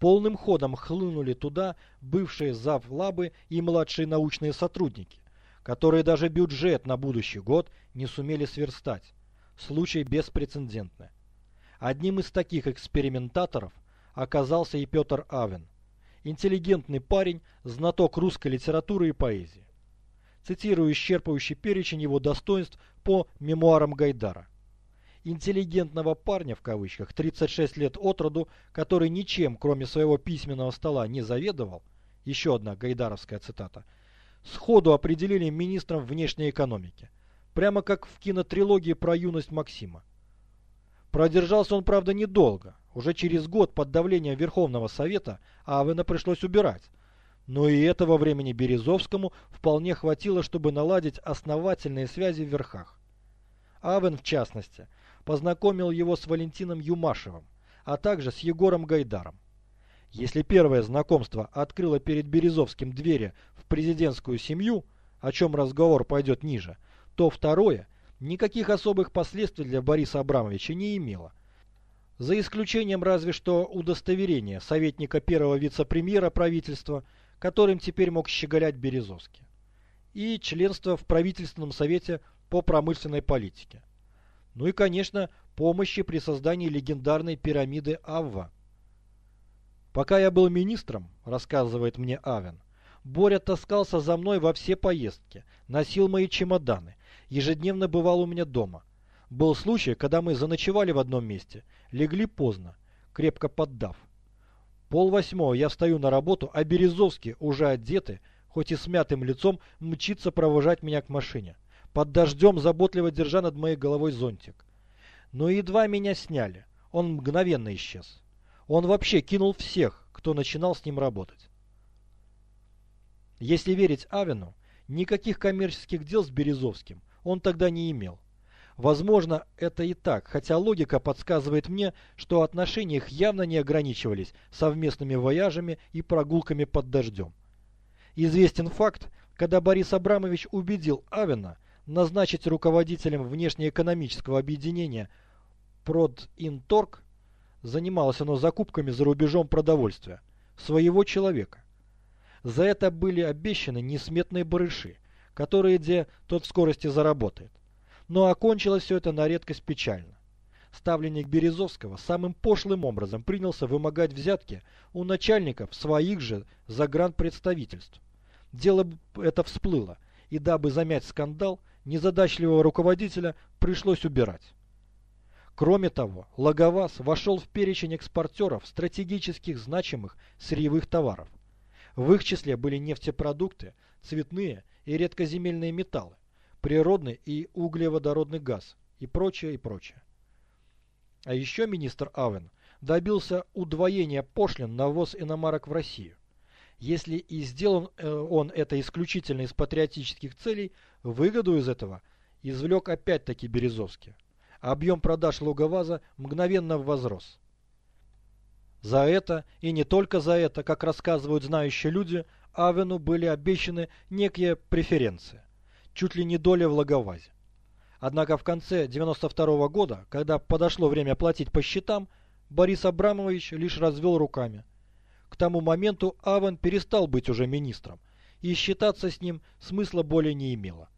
Полным ходом хлынули туда бывшие завлабы и младшие научные сотрудники, которые даже бюджет на будущий год не сумели сверстать. Случай беспрецедентный. Одним из таких экспериментаторов оказался и Петр Авен. Интеллигентный парень, знаток русской литературы и поэзии. Цитирую исчерпывающий перечень его достоинств по мемуарам Гайдара. Интеллигентного парня, в кавычках, 36 лет от роду, который ничем, кроме своего письменного стола, не заведовал, еще одна гайдаровская цитата – сходу определили министром внешней экономики. Прямо как в кинотрилогии про юность Максима. Продержался он, правда, недолго. Уже через год под давлением Верховного Совета Авена пришлось убирать. Но и этого времени Березовскому вполне хватило, чтобы наладить основательные связи в верхах. Авен, в частности, познакомил его с Валентином Юмашевым, а также с Егором Гайдаром. Если первое знакомство открыло перед Березовским двери в президентскую семью, о чем разговор пойдет ниже, то второе никаких особых последствий для Бориса Абрамовича не имело. За исключением разве что удостоверения советника первого вице-премьера правительства, которым теперь мог щеголять Березовский, и членство в правительственном совете по промышленной политике. Ну и, конечно, помощи при создании легендарной пирамиды Авва – Пока я был министром, рассказывает мне Авен, Боря таскался за мной во все поездки, носил мои чемоданы, ежедневно бывал у меня дома. Был случай, когда мы заночевали в одном месте, легли поздно, крепко поддав. Пол восьмого я встаю на работу, а Березовский, уже одетый, хоть и с мятым лицом, мчится провожать меня к машине. Под дождем, заботливо держа над моей головой зонтик. Но едва меня сняли, он мгновенно исчез. Он вообще кинул всех, кто начинал с ним работать. Если верить Авину, никаких коммерческих дел с Березовским он тогда не имел. Возможно, это и так, хотя логика подсказывает мне, что отношения их явно не ограничивались совместными вояжами и прогулками под дождем. Известен факт, когда Борис Абрамович убедил Авина назначить руководителем внешнеэкономического объединения Продинторг Занималось оно закупками за рубежом продовольствия. Своего человека. За это были обещаны несметные барыши, которые где тот в скорости заработает. Но окончилось все это на редкость печально. Ставленник Березовского самым пошлым образом принялся вымогать взятки у начальников своих же загранпредставительств. Дело это всплыло, и дабы замять скандал, незадачливого руководителя пришлось убирать. Кроме того, Лаговаз вошел в перечень экспортеров стратегических значимых сырьевых товаров. В их числе были нефтепродукты, цветные и редкоземельные металлы, природный и углеводородный газ и прочее, и прочее. А еще министр Авен добился удвоения пошлин на ввоз иномарок в Россию. Если и сделан э, он это исключительно из патриотических целей, выгоду из этого извлек опять-таки Березовский. Объем продаж Луговаза мгновенно возрос. За это, и не только за это, как рассказывают знающие люди, Авену были обещаны некие преференции, чуть ли не доля в Логовазе. Однако в конце 92 -го года, когда подошло время платить по счетам, Борис Абрамович лишь развел руками. К тому моменту Авен перестал быть уже министром, и считаться с ним смысла более не имело.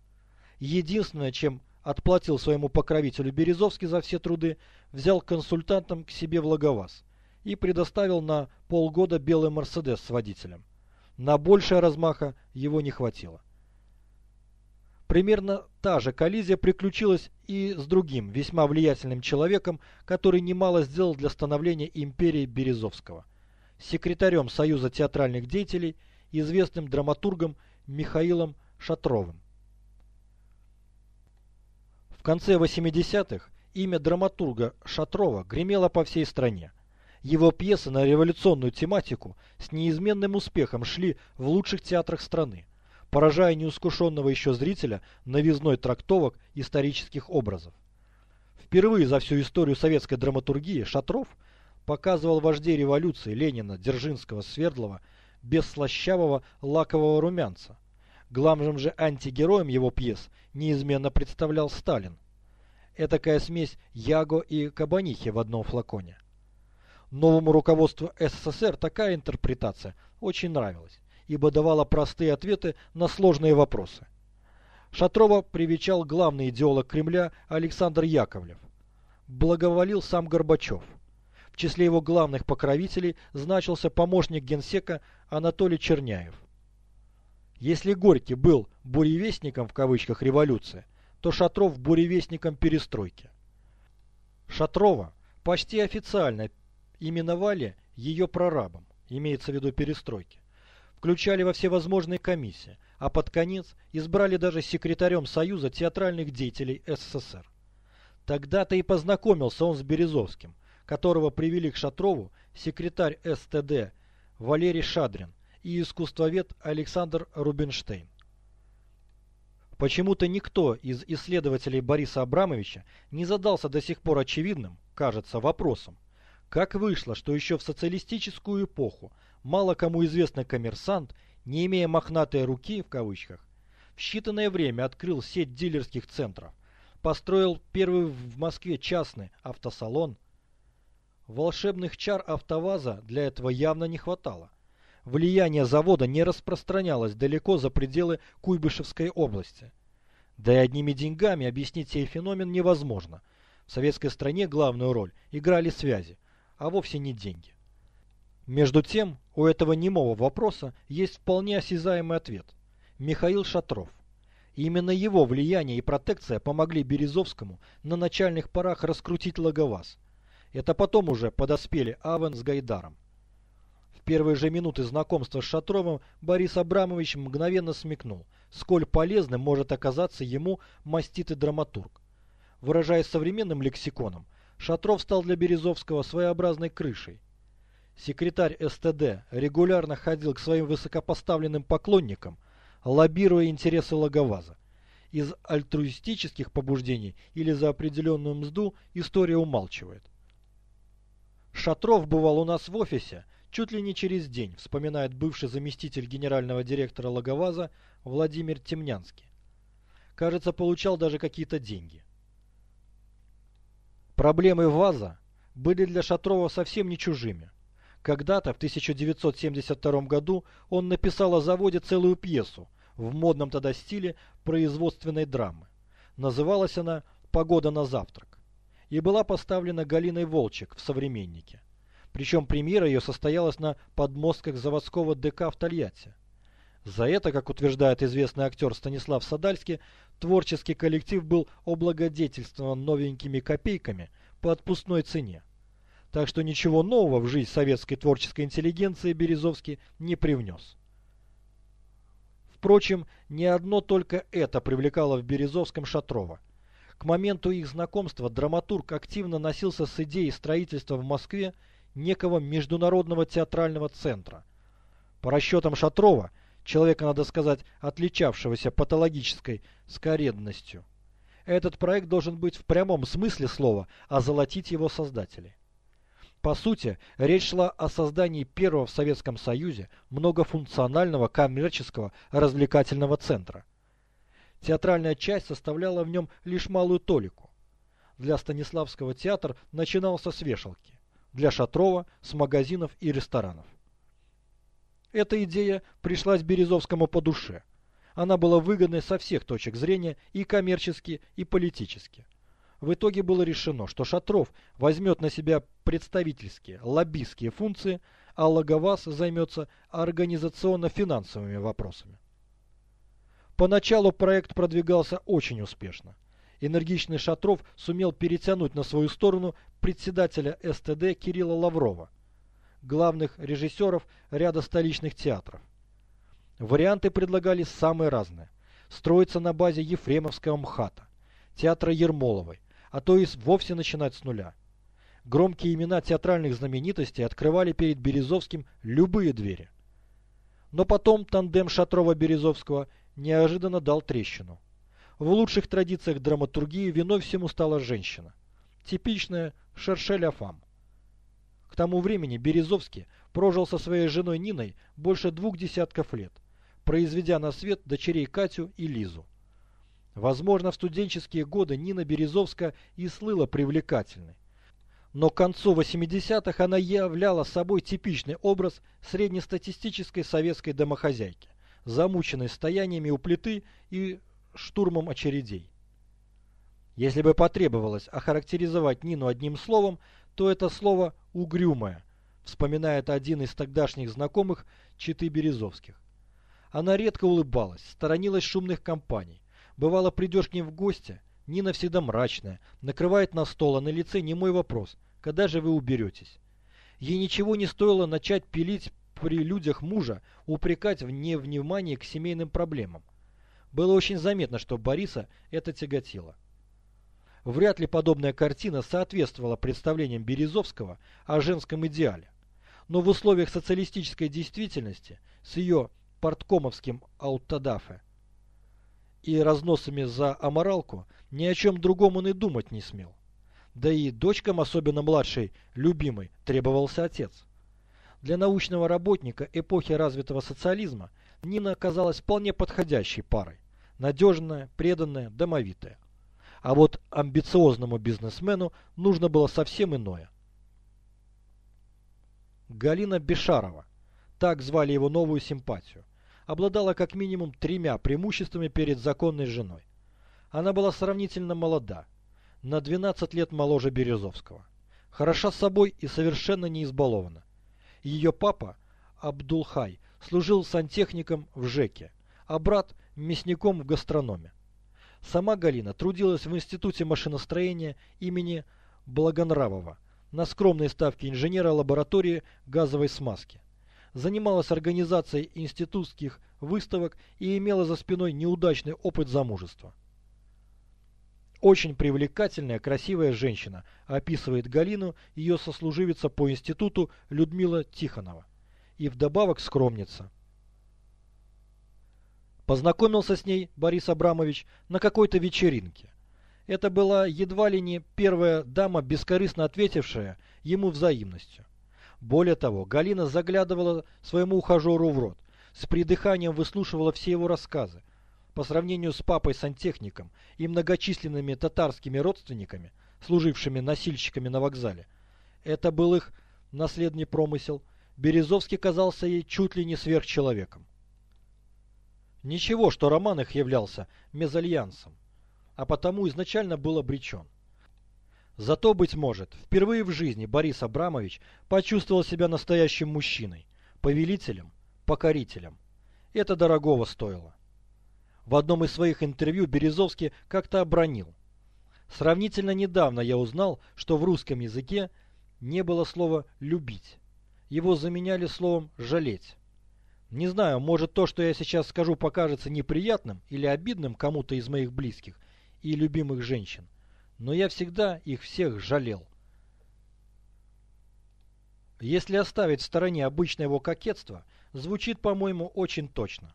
Единственное, чем отплатил своему покровителю Березовский за все труды, взял консультантом к себе в Логоваз и предоставил на полгода белый Мерседес с водителем. На большее размаха его не хватило. Примерно та же коллизия приключилась и с другим, весьма влиятельным человеком, который немало сделал для становления империи Березовского. Секретарем Союза театральных деятелей, известным драматургом Михаилом Шатровым. В конце 80-х имя драматурга Шатрова гремело по всей стране. Его пьесы на революционную тематику с неизменным успехом шли в лучших театрах страны поражая неискушенного еще зрителя новизной трактовок исторических образов. Впервые за всю историю советской драматургии Шатров показывал вождей революции Ленина, Дзержинского, Свердлова без слащавого лакового румянца. Главным же антигероем его пьес неизменно представлял Сталин. Этакая смесь Яго и Кабанихи в одном флаконе. Новому руководству СССР такая интерпретация очень нравилась ибо давала простые ответы на сложные вопросы. Шатрова привечал главный идеолог Кремля Александр Яковлев. Благоволил сам Горбачев. В числе его главных покровителей значился помощник генсека Анатолий Черняев. Если Горький был «буревестником» в кавычках революции, то Шатров буревестником перестройки. Шатрова почти официально именовали ее прорабом, имеется в виду перестройки включали во все возможные комиссии, а под конец избрали даже секретарем Союза театральных деятелей СССР. Тогда-то и познакомился он с Березовским, которого привели к Шатрову секретарь СТД Валерий Шадрин и искусствовед Александр Рубинштейн. Почему-то никто из исследователей Бориса Абрамовича не задался до сих пор очевидным, кажется, вопросом, как вышло, что еще в социалистическую эпоху мало кому известный коммерсант, не имея «мохнатой руки» в кавычках, в считанное время открыл сеть дилерских центров, построил первый в Москве частный автосалон. Волшебных чар автоваза для этого явно не хватало. Влияние завода не распространялось далеко за пределы Куйбышевской области. Да и одними деньгами объяснить сей феномен невозможно. В советской стране главную роль играли связи, а вовсе не деньги. Между тем, у этого немого вопроса есть вполне осязаемый ответ. Михаил Шатров. именно его влияние и протекция помогли Березовскому на начальных порах раскрутить Логоваз. Это потом уже подоспели Авен с Гайдаром. В первые же минуты знакомства с Шатровым Борис Абрамович мгновенно смекнул, сколь полезным может оказаться ему маститый драматург. Выражаясь современным лексиконом, Шатров стал для Березовского своеобразной крышей. Секретарь СТД регулярно ходил к своим высокопоставленным поклонникам, лоббируя интересы Логоваза. Из альтруистических побуждений или за определенную мзду история умалчивает. Шатров бывал у нас в офисе чуть ли не через день, вспоминает бывший заместитель генерального директора Логоваза Владимир Темнянский. Кажется, получал даже какие-то деньги. Проблемы ВАЗа были для Шатрова совсем не чужими. Когда-то, в 1972 году, он написал о заводе целую пьесу в модном тогда стиле производственной драмы. Называлась она «Погода на завтрак» и была поставлена Галиной Волчек в «Современнике». Причем премьера ее состоялась на подмостках заводского ДК в Тольятти. За это, как утверждает известный актер Станислав Садальский, творческий коллектив был облагодетельствован новенькими копейками по отпускной цене. Так что ничего нового в жизнь советской творческой интеллигенции Березовский не привнес. Впрочем, не одно только это привлекало в Березовском Шатрова. К моменту их знакомства драматург активно носился с идеей строительства в Москве некого международного театрального центра. По расчетам Шатрова, человека, надо сказать, отличавшегося патологической скоредностью, этот проект должен быть в прямом смысле слова озолотить его создателей. По сути, речь шла о создании первого в Советском Союзе многофункционального коммерческого развлекательного центра. Театральная часть составляла в нем лишь малую толику. Для Станиславского театр начинался с вешалки, для Шатрова – с магазинов и ресторанов. Эта идея пришлась Березовскому по душе. Она была выгодной со всех точек зрения и коммерчески, и политически. В итоге было решено, что Шатров возьмет на себя представительские, лоббистские функции, а Логоваз займется организационно-финансовыми вопросами. Поначалу проект продвигался очень успешно. Энергичный Шатров сумел перетянуть на свою сторону председателя СТД Кирилла Лаврова, главных режиссеров ряда столичных театров. Варианты предлагались самые разные. Строиться на базе Ефремовского МХАТа, театра Ермоловой, а то и вовсе начинать с нуля. Громкие имена театральных знаменитостей открывали перед Березовским любые двери. Но потом тандем Шатрова-Березовского – неожиданно дал трещину. В лучших традициях драматургии виной всему стала женщина. Типичная Шершеля Фам. К тому времени Березовский прожил со своей женой Ниной больше двух десятков лет, произведя на свет дочерей Катю и Лизу. Возможно, в студенческие годы Нина Березовская и слыла привлекательной. Но к концу 80-х она являла собой типичный образ среднестатистической советской домохозяйки замученный стояниями у плиты и штурмом очередей. Если бы потребовалось охарактеризовать Нину одним словом, то это слово «угрюмое», вспоминает один из тогдашних знакомых Читы Березовских. Она редко улыбалась, сторонилась шумных компаний. Бывало, придешь к ним в гости, Нина всегда мрачная, накрывает на стол, а на лице не мой вопрос, когда же вы уберетесь. Ей ничего не стоило начать пилить при людях мужа упрекать в невнимании к семейным проблемам. Было очень заметно, что Бориса это тяготило. Вряд ли подобная картина соответствовала представлениям Березовского о женском идеале. Но в условиях социалистической действительности с ее порткомовским аутодафе и разносами за аморалку ни о чем другом он и думать не смел. Да и дочкам, особенно младшей, любимой, требовался отец. Для научного работника эпохи развитого социализма Нина оказалась вполне подходящей парой. Надежная, преданная, домовитая. А вот амбициозному бизнесмену нужно было совсем иное. Галина Бешарова, так звали его новую симпатию, обладала как минимум тремя преимуществами перед законной женой. Она была сравнительно молода, на 12 лет моложе Березовского, хороша собой и совершенно не избалована. Ее папа, Абдулхай, служил сантехником в ЖЭКе, а брат – мясником в гастрономе. Сама Галина трудилась в Институте машиностроения имени Благонравова на скромной ставке инженера лаборатории газовой смазки. Занималась организацией институтских выставок и имела за спиной неудачный опыт замужества. Очень привлекательная, красивая женщина, описывает Галину ее сослуживица по институту Людмила Тихонова. И вдобавок скромница. Познакомился с ней Борис Абрамович на какой-то вечеринке. Это была едва ли не первая дама, бескорыстно ответившая ему взаимностью. Более того, Галина заглядывала своему ухажеру в рот, с придыханием выслушивала все его рассказы, по сравнению с папой-сантехником и многочисленными татарскими родственниками, служившими носильщиками на вокзале, это был их наследный промысел, Березовский казался ей чуть ли не сверхчеловеком. Ничего, что роман их являлся мезальянсом, а потому изначально был обречен. Зато, быть может, впервые в жизни Борис Абрамович почувствовал себя настоящим мужчиной, повелителем, покорителем. Это дорогого стоило. В одном из своих интервью Березовский как-то обронил. Сравнительно недавно я узнал, что в русском языке не было слова «любить». Его заменяли словом «жалеть». Не знаю, может то, что я сейчас скажу, покажется неприятным или обидным кому-то из моих близких, и любимых женщин, но я всегда их всех жалел. Если оставить в стороне обычное его кокетство, звучит, по-моему, очень точно.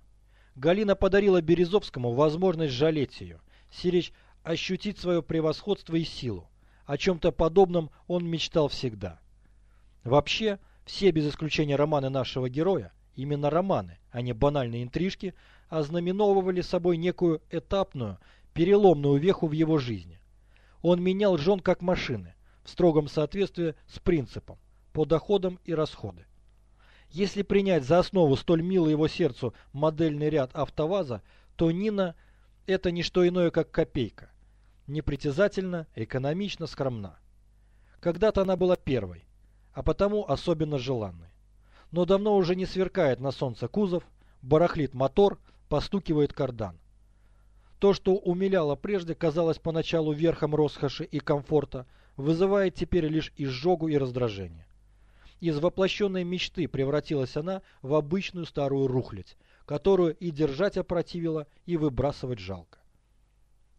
Галина подарила Березовскому возможность жалеть ее, сиречь ощутить свое превосходство и силу. О чем-то подобном он мечтал всегда. Вообще, все без исключения романы нашего героя, именно романы, а не банальные интрижки, ознаменовывали собой некую этапную, переломную веху в его жизни. Он менял жен как машины, в строгом соответствии с принципом, по доходам и расходы. Если принять за основу столь милый его сердцу модельный ряд АвтоВАЗа, то Нина – это не что иное, как копейка. Непритязательно, экономично, скромна. Когда-то она была первой, а потому особенно желанной. Но давно уже не сверкает на солнце кузов, барахлит мотор, постукивает кардан. То, что умиляло прежде, казалось поначалу верхом роскоши и комфорта, вызывает теперь лишь изжогу и раздражение. Из воплощенной мечты превратилась она в обычную старую рухлядь, которую и держать опротивило, и выбрасывать жалко.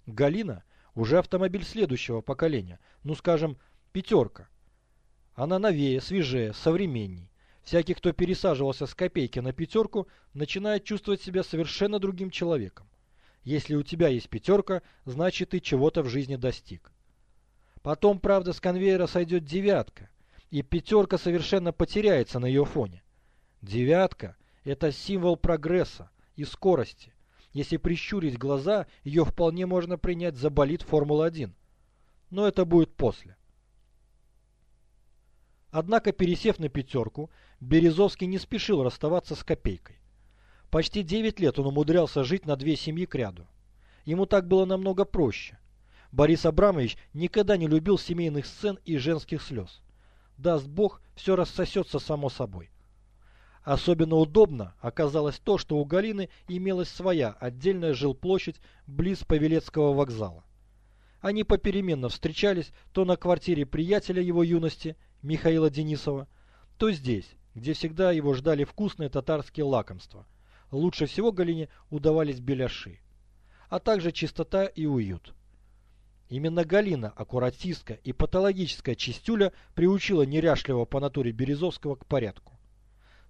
Галина уже автомобиль следующего поколения, ну скажем, пятерка, она новее, свежее, современней. Всякий, кто пересаживался с копейки на пятерку, начинает чувствовать себя совершенно другим человеком. Если у тебя есть пятерка, значит ты чего-то в жизни достиг. Потом, правда, с конвейера сойдет девятка, и пятерка совершенно потеряется на ее фоне. Девятка – это символ прогресса и скорости. Если прищурить глаза, ее вполне можно принять за болид Формулы-1. Но это будет после. Однако, пересев на пятерку, Березовский не спешил расставаться с копейкой. Почти 9 лет он умудрялся жить на две семьи кряду. Ему так было намного проще. Борис Абрамович никогда не любил семейных сцен и женских слез. Даст Бог, все рассосется само собой. Особенно удобно оказалось то, что у Галины имелась своя отдельная жилплощадь близ Павелецкого вокзала. Они попеременно встречались то на квартире приятеля его юности, Михаила Денисова, то здесь, где всегда его ждали вкусные татарские лакомства. Лучше всего Галине удавались беляши, а также чистота и уют. Именно Галина, аккуратистка и патологическая чистюля, приучила неряшливого по натуре Березовского к порядку.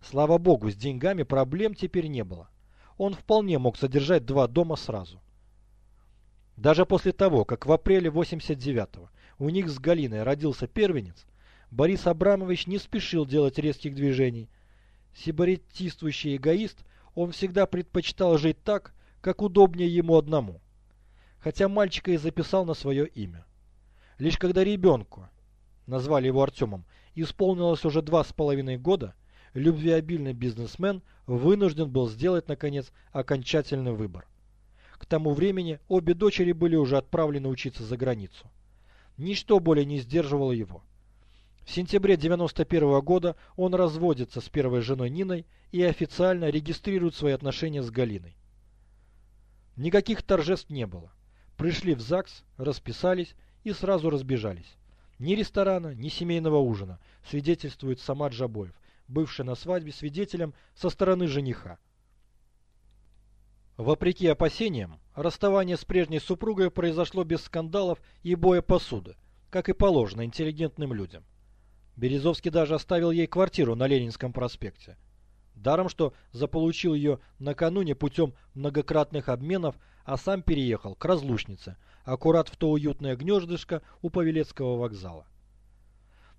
Слава богу, с деньгами проблем теперь не было. Он вполне мог содержать два дома сразу. Даже после того, как в апреле 89-го у них с Галиной родился первенец, Борис Абрамович не спешил делать резких движений. Сибаритистующий эгоист, он всегда предпочитал жить так, как удобнее ему одному. Хотя мальчика и записал на свое имя. Лишь когда ребенку, назвали его Артемом, исполнилось уже два с половиной года, любвеобильный бизнесмен вынужден был сделать, наконец, окончательный выбор. К тому времени обе дочери были уже отправлены учиться за границу. Ничто более не сдерживало его. В сентябре 91 года он разводится с первой женой Ниной и официально регистрирует свои отношения с Галиной. Никаких торжеств не было. Пришли в ЗАГС, расписались и сразу разбежались. Ни ресторана, ни семейного ужина, свидетельствует сама Джабоев, бывший на свадьбе свидетелем со стороны жениха. Вопреки опасениям, расставание с прежней супругой произошло без скандалов и боя посуды, как и положено интеллигентным людям. Березовский даже оставил ей квартиру на Ленинском проспекте. Даром, что заполучил ее накануне путем многократных обменов, а сам переехал к разлучнице, аккурат в то уютное гнездышко у Павелецкого вокзала.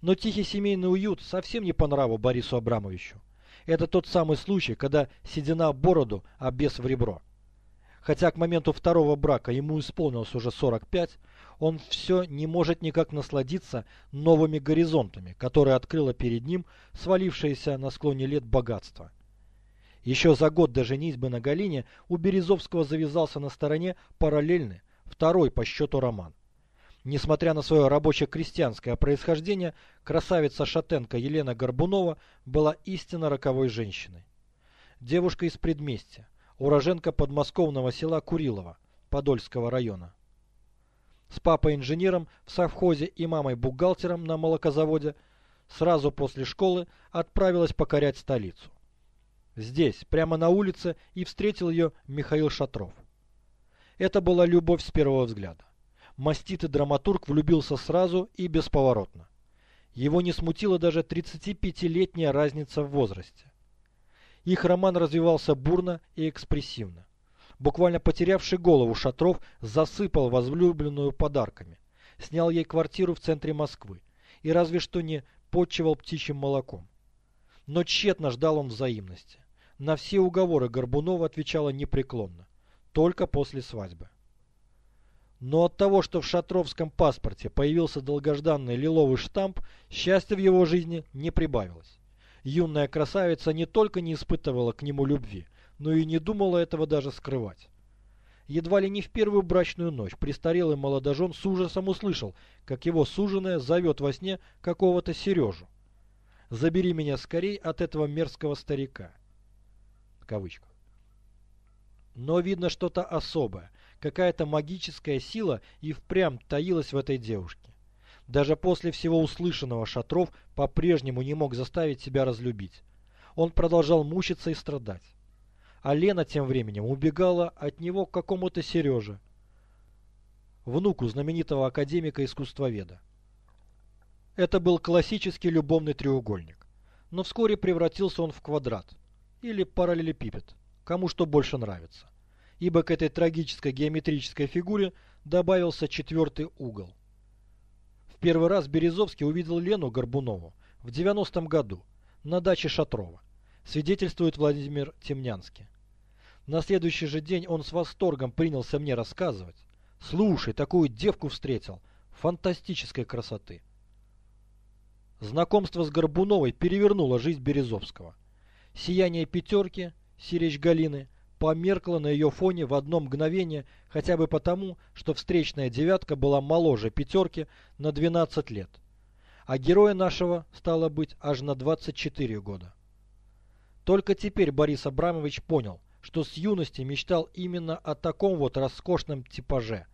Но тихий семейный уют совсем не по нраву Борису Абрамовичу. Это тот самый случай, когда седина в бороду, а бес в ребро. Хотя к моменту второго брака ему исполнилось уже 45, он все не может никак насладиться новыми горизонтами, которые открыло перед ним свалившееся на склоне лет богатство. Еще за год до женитьбы на Галине у Березовского завязался на стороне параллельный, второй по счету роман. Несмотря на свое рабоче-крестьянское происхождение, красавица-шатенка Елена Горбунова была истинно роковой женщиной. Девушка из предместья, уроженка подмосковного села Курилова, Подольского района с папой-инженером в совхозе и мамой-бухгалтером на молокозаводе, сразу после школы отправилась покорять столицу. Здесь, прямо на улице, и встретил ее Михаил Шатров. Это была любовь с первого взгляда. Маститый драматург влюбился сразу и бесповоротно. Его не смутила даже 35-летняя разница в возрасте. Их роман развивался бурно и экспрессивно. Буквально потерявший голову Шатров засыпал возлюбленную подарками, снял ей квартиру в центре Москвы и разве что не подчевал птичьим молоком. Но тщетно ждал он взаимности. На все уговоры Горбунова отвечала непреклонно, только после свадьбы. Но от того, что в шатровском паспорте появился долгожданный лиловый штамп, счастья в его жизни не прибавилось. Юная красавица не только не испытывала к нему любви, но и не думала этого даже скрывать. Едва ли не в первую брачную ночь престарелый молодожен с ужасом услышал, как его суженая зовет во сне какого-то Сережу. «Забери меня скорей от этого мерзкого старика». В. Но видно что-то особое, какая-то магическая сила и впрямь таилась в этой девушке. Даже после всего услышанного Шатров по-прежнему не мог заставить себя разлюбить. Он продолжал мучиться и страдать. А Лена тем временем убегала от него к какому-то Сереже, внуку знаменитого академика-искусствоведа. Это был классический любовный треугольник, но вскоре превратился он в квадрат или параллелепипед, кому что больше нравится, ибо к этой трагической геометрической фигуре добавился четвертый угол. В первый раз Березовский увидел Лену Горбунову в 90-м году на даче Шатрова, свидетельствует Владимир Темнянский. На следующий же день он с восторгом принялся мне рассказывать. Слушай, такую девку встретил. Фантастической красоты. Знакомство с Горбуновой перевернуло жизнь Березовского. Сияние пятерки, сиречь Галины, померкло на ее фоне в одно мгновение, хотя бы потому, что встречная девятка была моложе пятерки на 12 лет. А героя нашего стало быть аж на 24 года. Только теперь Борис Абрамович понял, что с юности мечтал именно о таком вот роскошном типаже.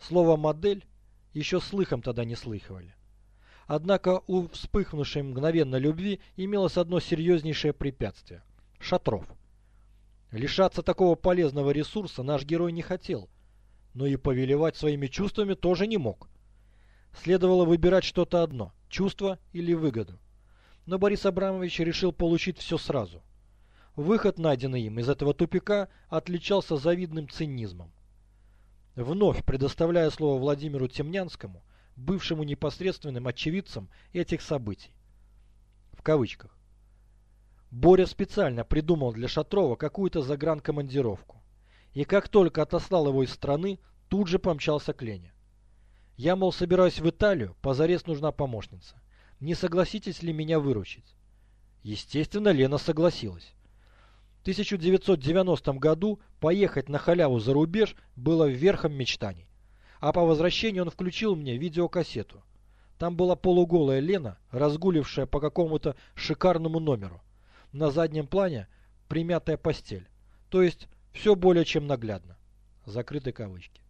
Слово «модель» еще слыхом тогда не слыхивали. Однако у вспыхнувшей мгновенно любви имелось одно серьезнейшее препятствие – Шатров. Лишаться такого полезного ресурса наш герой не хотел, но и повелевать своими чувствами тоже не мог. Следовало выбирать что-то одно – чувство или выгоду. Но Борис Абрамович решил получить все сразу. Выход, найденный им из этого тупика, отличался завидным цинизмом. Вновь предоставляя слово Владимиру Темнянскому, бывшему непосредственным очевидцем этих событий. В кавычках. Боря специально придумал для Шатрова какую-то загранкомандировку. И как только отослал его из страны, тут же помчался к Лене. Я, мол, собираюсь в Италию, позарез нужна помощница. Не согласитесь ли меня выручить? Естественно, Лена согласилась. 1990 году поехать на халяву за рубеж было верхом мечтаний. А по возвращению он включил мне видеокассету. Там была полуголая Лена, разгулившая по какому-то шикарному номеру. На заднем плане примятая постель. То есть все более чем наглядно. Закрыты кавычки.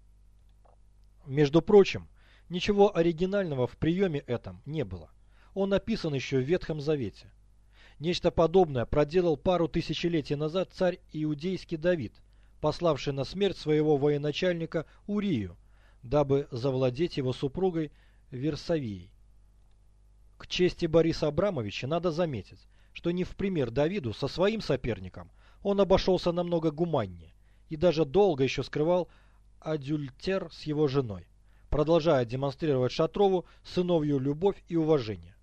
Между прочим, ничего оригинального в приеме этом не было. Он написан еще в Ветхом Завете. Нечто подобное проделал пару тысячелетий назад царь иудейский Давид, пославший на смерть своего военачальника Урию, дабы завладеть его супругой Версавией. К чести Бориса Абрамовича надо заметить, что не в пример Давиду со своим соперником он обошелся намного гуманнее и даже долго еще скрывал адюльтер с его женой, продолжая демонстрировать Шатрову сыновью любовь и уважение.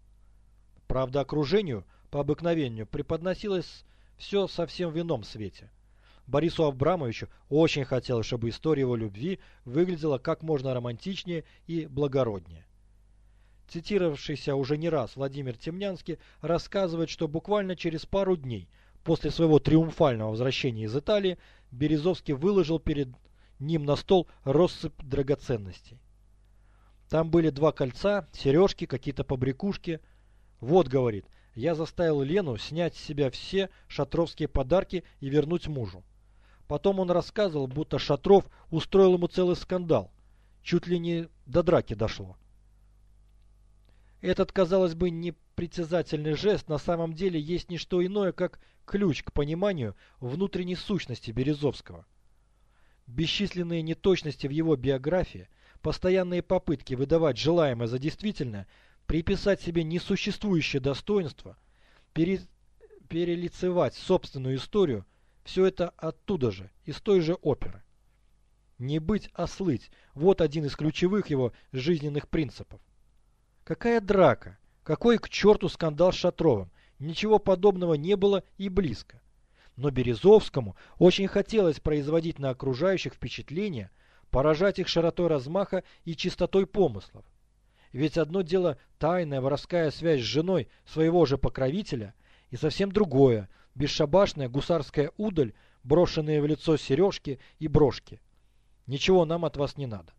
Правда, окружению по обыкновению преподносилось все совсем в ином свете. Борису Абрамовичу очень хотелось, чтобы история его любви выглядела как можно романтичнее и благороднее. Цитировавшийся уже не раз Владимир Темнянский рассказывает, что буквально через пару дней после своего триумфального возвращения из Италии Березовский выложил перед ним на стол россыпь драгоценностей. Там были два кольца, сережки, какие-то побрякушки. Вот, говорит, я заставил Лену снять с себя все шатровские подарки и вернуть мужу. Потом он рассказывал, будто Шатров устроил ему целый скандал. Чуть ли не до драки дошло. Этот, казалось бы, непритязательный жест на самом деле есть не что иное, как ключ к пониманию внутренней сущности Березовского. Бесчисленные неточности в его биографии, постоянные попытки выдавать желаемое за действительное, приписать себе несуществующее достоинство, пере... перелицевать собственную историю – все это оттуда же, из той же оперы. Не быть, а слыть – вот один из ключевых его жизненных принципов. Какая драка? Какой к черту скандал с Шатровым? Ничего подобного не было и близко. Но Березовскому очень хотелось производить на окружающих впечатление, поражать их широтой размаха и чистотой помыслов. Ведь одно дело тайная воровская связь с женой своего же покровителя, и совсем другое – бесшабашная гусарская удаль, брошенные в лицо сережки и брошки. Ничего нам от вас не надо.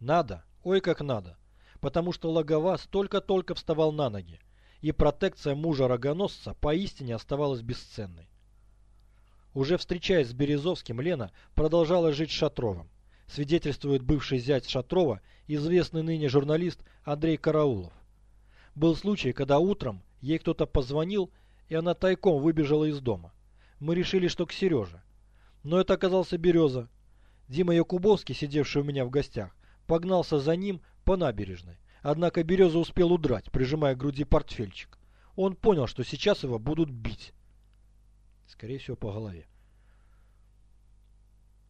Надо, ой как надо, потому что Логоваз только-только вставал на ноги, и протекция мужа-рогоносца поистине оставалась бесценной. Уже встречаясь с Березовским, Лена продолжала жить с Шатровым. Свидетельствует бывший зять Шатрова, известный ныне журналист Андрей Караулов. Был случай, когда утром ей кто-то позвонил, и она тайком выбежала из дома. Мы решили, что к Сереже. Но это оказался Береза. Дима Якубовский, сидевший у меня в гостях, погнался за ним по набережной. Однако Береза успел удрать, прижимая к груди портфельчик. Он понял, что сейчас его будут бить. Скорее всего, по голове.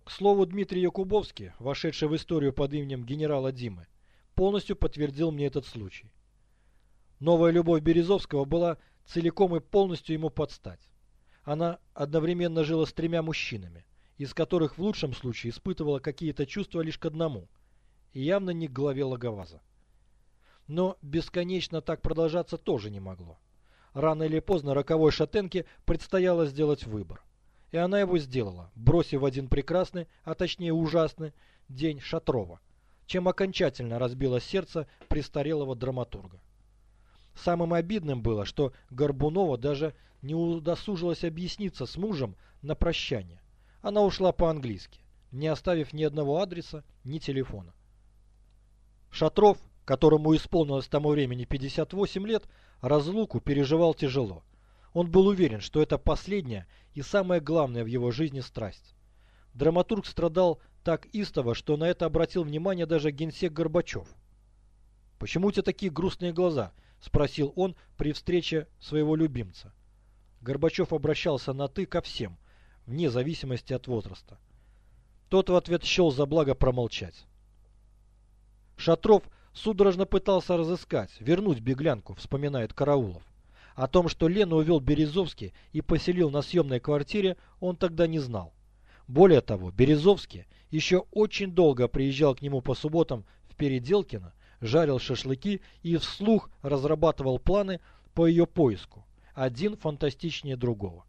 К слову, Дмитрий Якубовский, вошедший в историю под именем генерала Димы, полностью подтвердил мне этот случай. Новая любовь Березовского была целиком и полностью ему подстать. Она одновременно жила с тремя мужчинами, из которых в лучшем случае испытывала какие-то чувства лишь к одному, и явно не к главе Логоваза. Но бесконечно так продолжаться тоже не могло. Рано или поздно роковой шатенке предстояло сделать выбор. И она его сделала, бросив в один прекрасный, а точнее ужасный, день Шатрова, чем окончательно разбило сердце престарелого драматурга. Самым обидным было, что Горбунова даже не удосужилась объясниться с мужем на прощание. Она ушла по-английски, не оставив ни одного адреса, ни телефона. Шатров, которому исполнилось тому времени 58 лет, разлуку переживал тяжело. Он был уверен, что это последняя и самая главная в его жизни страсть. Драматург страдал так истово, что на это обратил внимание даже генсек Горбачев. «Почему у тебя такие грустные глаза?» – спросил он при встрече своего любимца. Горбачев обращался на «ты» ко всем, вне зависимости от возраста. Тот в ответ счел за благо промолчать. Шатров судорожно пытался разыскать, вернуть беглянку, вспоминает Караулов. О том, что Лену увел Березовский и поселил на съемной квартире, он тогда не знал. Более того, Березовский еще очень долго приезжал к нему по субботам в Переделкино, жарил шашлыки и вслух разрабатывал планы по ее поиску, один фантастичнее другого.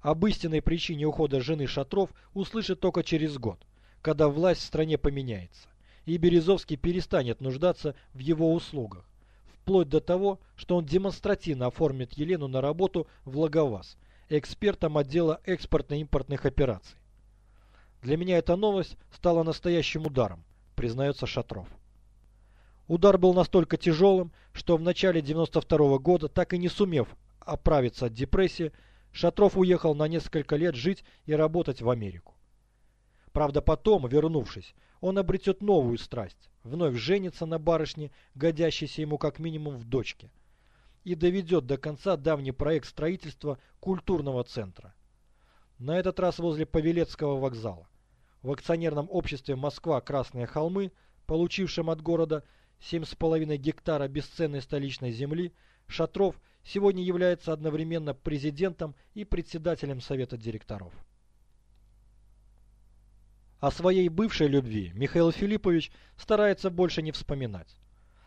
Об истинной причине ухода жены Шатров услышит только через год, когда власть в стране поменяется и Березовский перестанет нуждаться в его услугах, вплоть до того, что он демонстративно оформит Елену на работу в Логоваз, экспертом отдела экспортно-импортных операций. Для меня эта новость стала настоящим ударом, признается Шатров. Удар был настолько тяжелым, что в начале 92 -го года, так и не сумев оправиться от депрессии, Шатров уехал на несколько лет жить и работать в Америку. Правда потом, вернувшись, он обретет новую страсть, вновь женится на барышне, годящейся ему как минимум в дочке, и доведет до конца давний проект строительства культурного центра. На этот раз возле Павелецкого вокзала. В акционерном обществе «Москва. Красные холмы», получившем от города 7,5 гектара бесценной столичной земли, Шатров сегодня является одновременно президентом и председателем совета директоров. О своей бывшей любви Михаил Филиппович старается больше не вспоминать.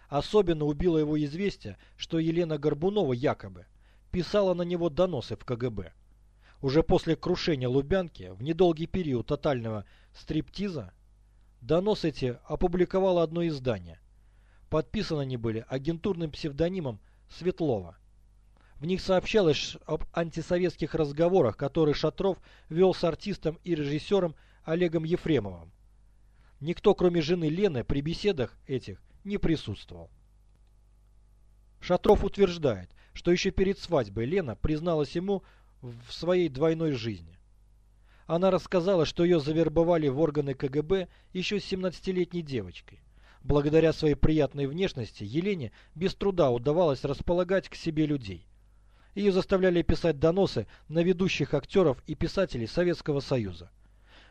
Особенно убило его известие, что Елена Горбунова якобы писала на него доносы в КГБ. Уже после крушения Лубянки, в недолгий период тотального стриптиза, доносы эти опубликовало одно издание. Подписаны они были агентурным псевдонимом Светлова. В них сообщалось об антисоветских разговорах, которые Шатров вел с артистом и режиссером Олегом Ефремовым. Никто, кроме жены Лены, при беседах этих не присутствовал. Шатров утверждает, что еще перед свадьбой Лена призналась ему в своей двойной жизни. Она рассказала, что ее завербовали в органы КГБ еще с 17-летней девочкой. Благодаря своей приятной внешности Елене без труда удавалось располагать к себе людей. Ее заставляли писать доносы на ведущих актеров и писателей Советского Союза.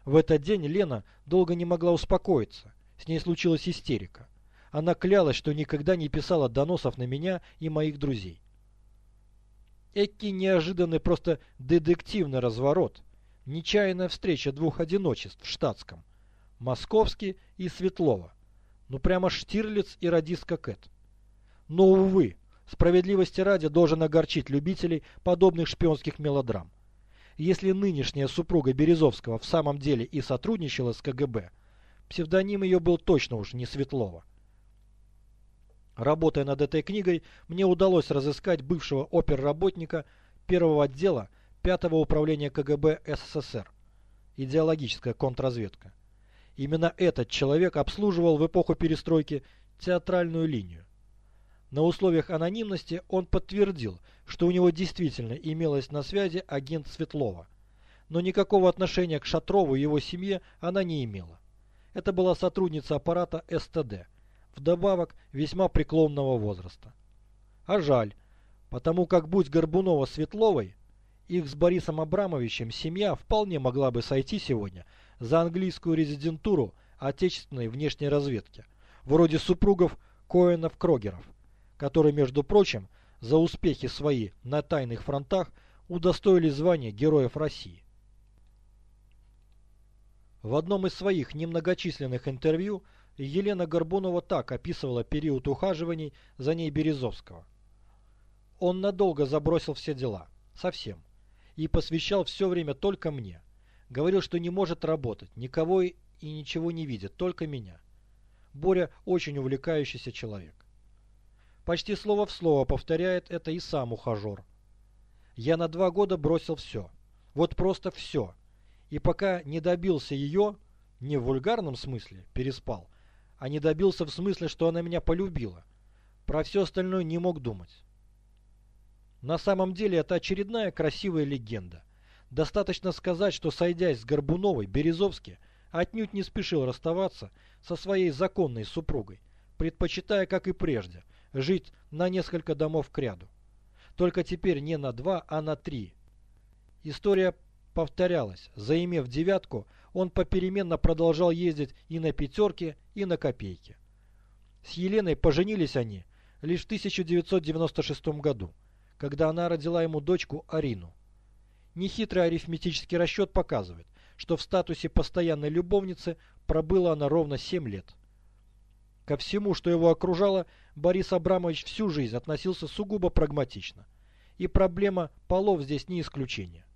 В этот день Лена долго не могла успокоиться. С ней случилась истерика. Она клялась, что никогда не писала доносов на меня и моих друзей. Эки неожиданный, просто детективный разворот. Нечаянная встреча двух одиночеств в штатском. Московский и Светлова. Ну прямо Штирлиц и радистка Кэт. Но, увы, справедливости ради должен огорчить любителей подобных шпионских мелодрам. Если нынешняя супруга Березовского в самом деле и сотрудничала с КГБ, псевдоним ее был точно уж не Светлова. Работая над этой книгой, мне удалось разыскать бывшего оперработника первого отдела пятого управления КГБ СССР. Идеологическая контрразведка. Именно этот человек обслуживал в эпоху перестройки театральную линию. На условиях анонимности он подтвердил, что у него действительно имелась на связи агент Светлова. Но никакого отношения к Шатрову и его семье она не имела. Это была сотрудница аппарата СТД, вдобавок весьма преклонного возраста. А жаль, потому как будь Горбунова Светловой, их с Борисом Абрамовичем семья вполне могла бы сойти сегодня за английскую резидентуру отечественной внешней разведки, вроде супругов Коэнов-Крогеров, которые, между прочим, за успехи свои на тайных фронтах удостоили звания Героев России. В одном из своих немногочисленных интервью Елена Горбунова так описывала период ухаживаний за ней Березовского. Он надолго забросил все дела. Совсем. И посвящал все время только мне. Говорил, что не может работать, никого и ничего не видит, только меня. Боря очень увлекающийся человек. Почти слово в слово повторяет это и сам ухажер. Я на два года бросил все. Вот просто все. И пока не добился ее, не в вульгарном смысле, переспал, а не добился в смысле, что она меня полюбила. Про все остальное не мог думать. На самом деле это очередная красивая легенда. Достаточно сказать, что сойдясь с Горбуновой, Березовский отнюдь не спешил расставаться со своей законной супругой, предпочитая, как и прежде, жить на несколько домов к ряду. Только теперь не на два, а на три. История повторялась. Заимев девятку, он попеременно продолжал ездить и на пятерки, и на копейки. С Еленой поженились они лишь в 1996 году, когда она родила ему дочку Арину. Нехитрый арифметический расчет показывает, что в статусе постоянной любовницы пробыла она ровно 7 лет. Ко всему, что его окружало, Борис Абрамович всю жизнь относился сугубо прагматично. И проблема полов здесь не исключение.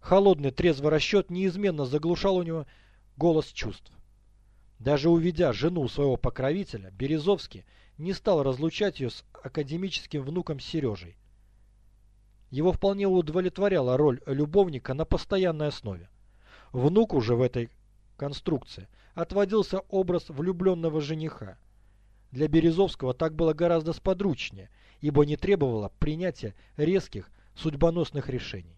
Холодный трезвый расчет неизменно заглушал у него голос чувств. Даже увидя жену своего покровителя, Березовский не стал разлучать ее с академическим внуком Сережей. Его вполне удовлетворяла роль любовника на постоянной основе. Внуку же в этой конструкции отводился образ влюбленного жениха. Для Березовского так было гораздо сподручнее, ибо не требовало принятия резких судьбоносных решений.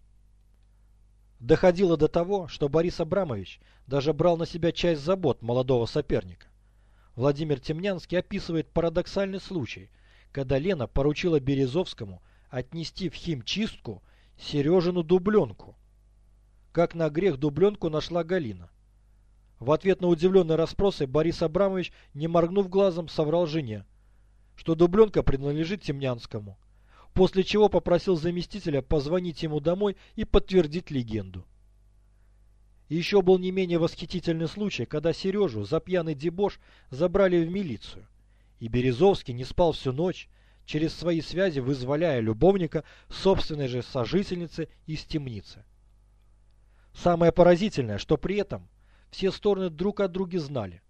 Доходило до того, что Борис Абрамович даже брал на себя часть забот молодого соперника. Владимир Темнянский описывает парадоксальный случай, когда Лена поручила Березовскому отнести в химчистку Сережину дубленку. Как на грех дубленку нашла Галина. В ответ на удивленные расспросы Борис Абрамович, не моргнув глазом, соврал жене, что дубленка принадлежит Темнянскому, после чего попросил заместителя позвонить ему домой и подтвердить легенду. еще был не менее восхитительный случай, когда Сережу за пьяный дебош забрали в милицию, и Березовский не спал всю ночь, через свои связи вызволяя любовника собственной же сожительницы из темницы. Самое поразительное, что при этом все стороны друг о друге знали.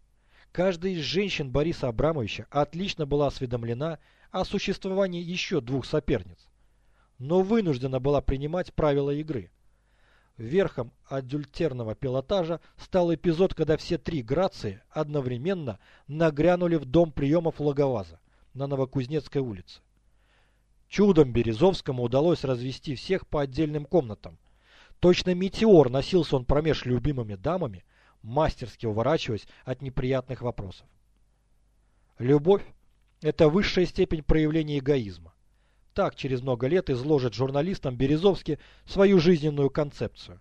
Каждая из женщин Бориса Абрамовича отлично была осведомлена о существовании еще двух соперниц, но вынуждена была принимать правила игры. Верхом адюльтерного пилотажа стал эпизод, когда все три Грации одновременно нагрянули в дом приемов Логоваза на Новокузнецкой улице. Чудом Березовскому удалось развести всех по отдельным комнатам. Точно метеор носился он промеж любимыми дамами, мастерски уворачиваясь от неприятных вопросов. Любовь – это высшая степень проявления эгоизма. Так через много лет изложит журналистам Березовский свою жизненную концепцию.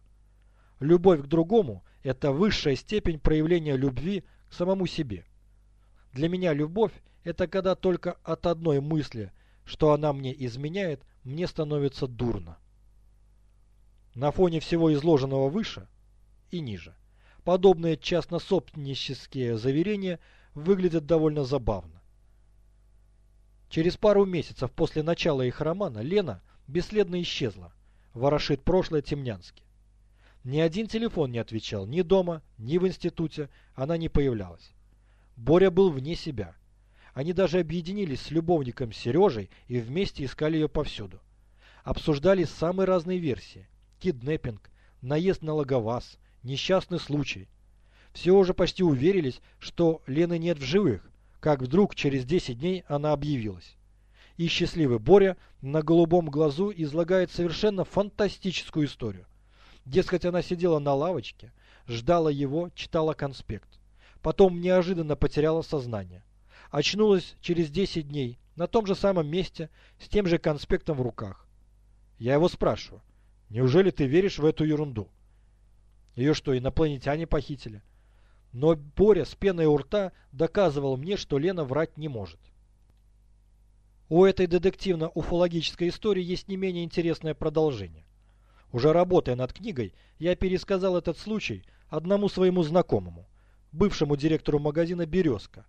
Любовь к другому – это высшая степень проявления любви к самому себе. Для меня любовь – это когда только от одной мысли, что она мне изменяет, мне становится дурно. На фоне всего изложенного выше и ниже, подобные частнособственнические заверения выглядят довольно забавно. Через пару месяцев после начала их романа Лена бесследно исчезла, ворошит прошлое Темнянске. Ни один телефон не отвечал, ни дома, ни в институте она не появлялась. Боря был вне себя. Они даже объединились с любовником Сережей и вместе искали ее повсюду. Обсуждали самые разные версии. Киднеппинг, наезд на логоваз, несчастный случай. Все уже почти уверились, что Лены нет в живых, как вдруг через 10 дней она объявилась. И счастливый Боря на голубом глазу излагает совершенно фантастическую историю. Дескать, она сидела на лавочке, ждала его, читала конспект. Потом неожиданно потеряла сознание. Очнулась через 10 дней на том же самом месте с тем же конспектом в руках. Я его спрашиваю, неужели ты веришь в эту ерунду? Ее что, инопланетяне похитили? Но Боря с пеной у рта доказывал мне, что Лена врать не может. У этой детективно-уфологической истории есть не менее интересное продолжение. Уже работая над книгой, я пересказал этот случай одному своему знакомому, бывшему директору магазина «Березка»,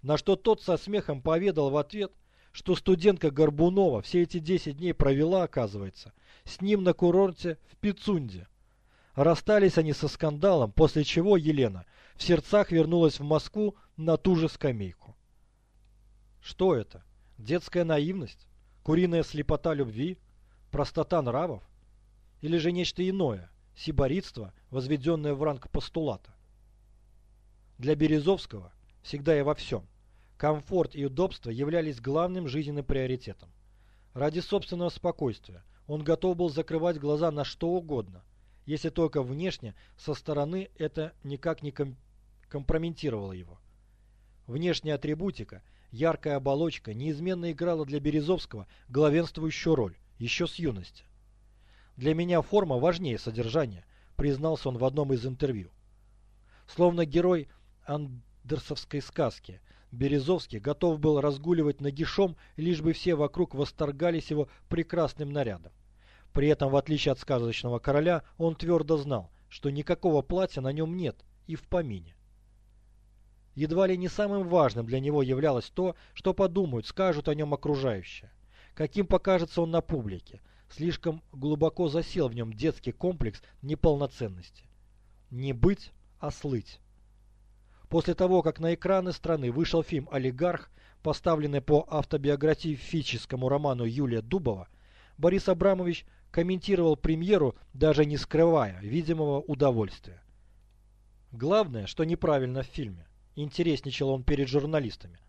на что тот со смехом поведал в ответ, что студентка Горбунова все эти 10 дней провела, оказывается, с ним на курорте в Пицунде. Расстались они со скандалом, после чего Елена в сердцах вернулась в Москву на ту же скамейку. Что это? Детская наивность? Куриная слепота любви? Простота нравов? Или же нечто иное? Сиборитство, возведенное в ранг постулата? Для Березовского всегда и во всем комфорт и удобство являлись главным жизненным приоритетом. Ради собственного спокойствия он готов был закрывать глаза на что угодно, если только внешне, со стороны это никак не ком компрометировало его. Внешняя атрибутика, яркая оболочка неизменно играла для Березовского главенствующую роль, еще с юности. «Для меня форма важнее содержания», признался он в одном из интервью. Словно герой андерсовской сказки, Березовский готов был разгуливать нагишом, лишь бы все вокруг восторгались его прекрасным нарядом. При этом, в отличие от сказочного короля, он твердо знал, что никакого платья на нем нет и в помине. Едва ли не самым важным для него являлось то, что подумают, скажут о нем окружающие. Каким покажется он на публике. Слишком глубоко засел в нем детский комплекс неполноценности. Не быть, а слыть. После того, как на экраны страны вышел фильм «Олигарх», поставленный по автобиографическому роману Юлия Дубова, Борис Абрамович комментировал премьеру, даже не скрывая видимого удовольствия. Главное, что неправильно в фильме. Интересничал он перед журналистами.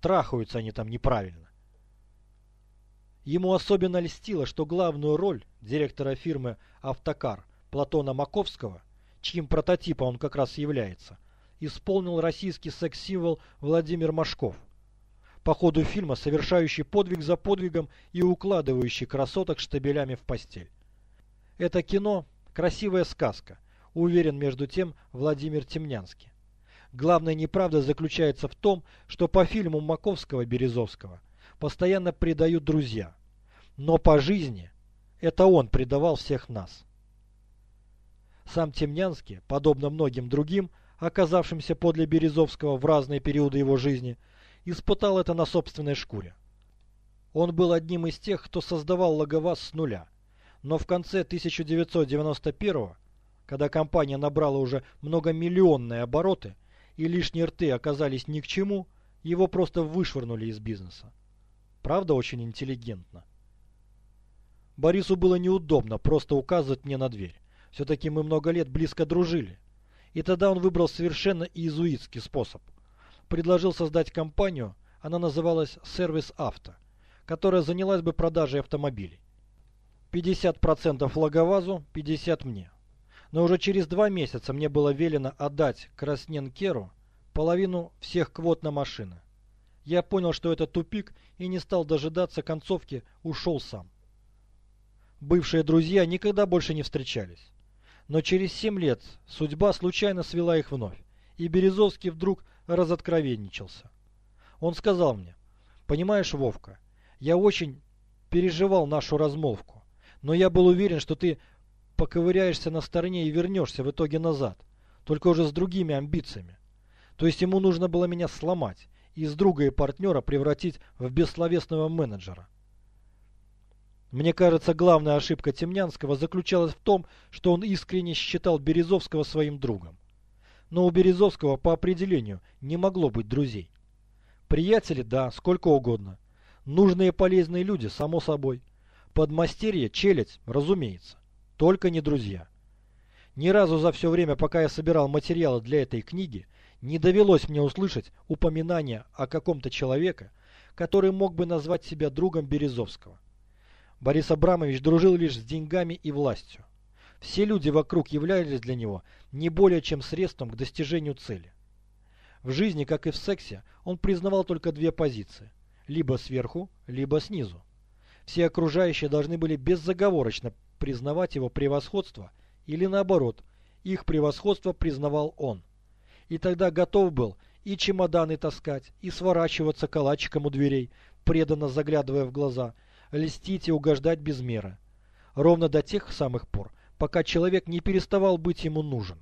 Трахаются они там неправильно. Ему особенно льстило, что главную роль директора фирмы «Автокар» Платона Маковского, чьим прототипом он как раз является, исполнил российский секс-символ Владимир Машков. По ходу фильма совершающий подвиг за подвигом и укладывающий красоток штабелями в постель. Это кино – красивая сказка, уверен между тем Владимир Темнянский. Главная неправда заключается в том, что по фильму Маковского-Березовского постоянно предают друзья. Но по жизни это он предавал всех нас. Сам Темнянский, подобно многим другим, оказавшимся подле Березовского в разные периоды его жизни, испытал это на собственной шкуре. Он был одним из тех, кто создавал Логоваз с нуля. Но в конце 1991 когда компания набрала уже многомиллионные обороты и лишние рты оказались ни к чему, его просто вышвырнули из бизнеса. Правда, очень интеллигентно. Борису было неудобно просто указывать мне на дверь. Все-таки мы много лет близко дружили. И тогда он выбрал совершенно иезуитский способ. Предложил создать компанию, она называлась «Сервис Авто», которая занялась бы продажей автомобилей. 50% Логовазу, 50% мне. Но уже через два месяца мне было велено отдать Красненкеру половину всех квот на машины. Я понял, что это тупик, и не стал дожидаться концовки, ушел сам. Бывшие друзья никогда больше не встречались. Но через семь лет судьба случайно свела их вновь, и Березовский вдруг разоткровенничался. Он сказал мне, «Понимаешь, Вовка, я очень переживал нашу размолвку, но я был уверен, что ты поковыряешься на стороне и вернешься в итоге назад, только уже с другими амбициями. То есть ему нужно было меня сломать и из друга и партнера превратить в бессловесного менеджера. Мне кажется, главная ошибка Темнянского заключалась в том, что он искренне считал Березовского своим другом. Но у Березовского по определению не могло быть друзей. Приятели, да, сколько угодно. Нужные полезные люди, само собой. Подмастерье, челядь, разумеется. Только не друзья. Ни разу за все время, пока я собирал материалы для этой книги, не довелось мне услышать упоминания о каком-то человеке, который мог бы назвать себя другом Березовского. Борис Абрамович дружил лишь с деньгами и властью. Все люди вокруг являлись для него не более чем средством к достижению цели. В жизни, как и в сексе, он признавал только две позиции – либо сверху, либо снизу. Все окружающие должны были беззаговорочно признавать его превосходство или наоборот, их превосходство признавал он. И тогда готов был и чемоданы таскать, и сворачиваться калачиком у дверей, преданно заглядывая в глаза, льстить и угождать без меры. Ровно до тех самых пор, пока человек не переставал быть ему нужен.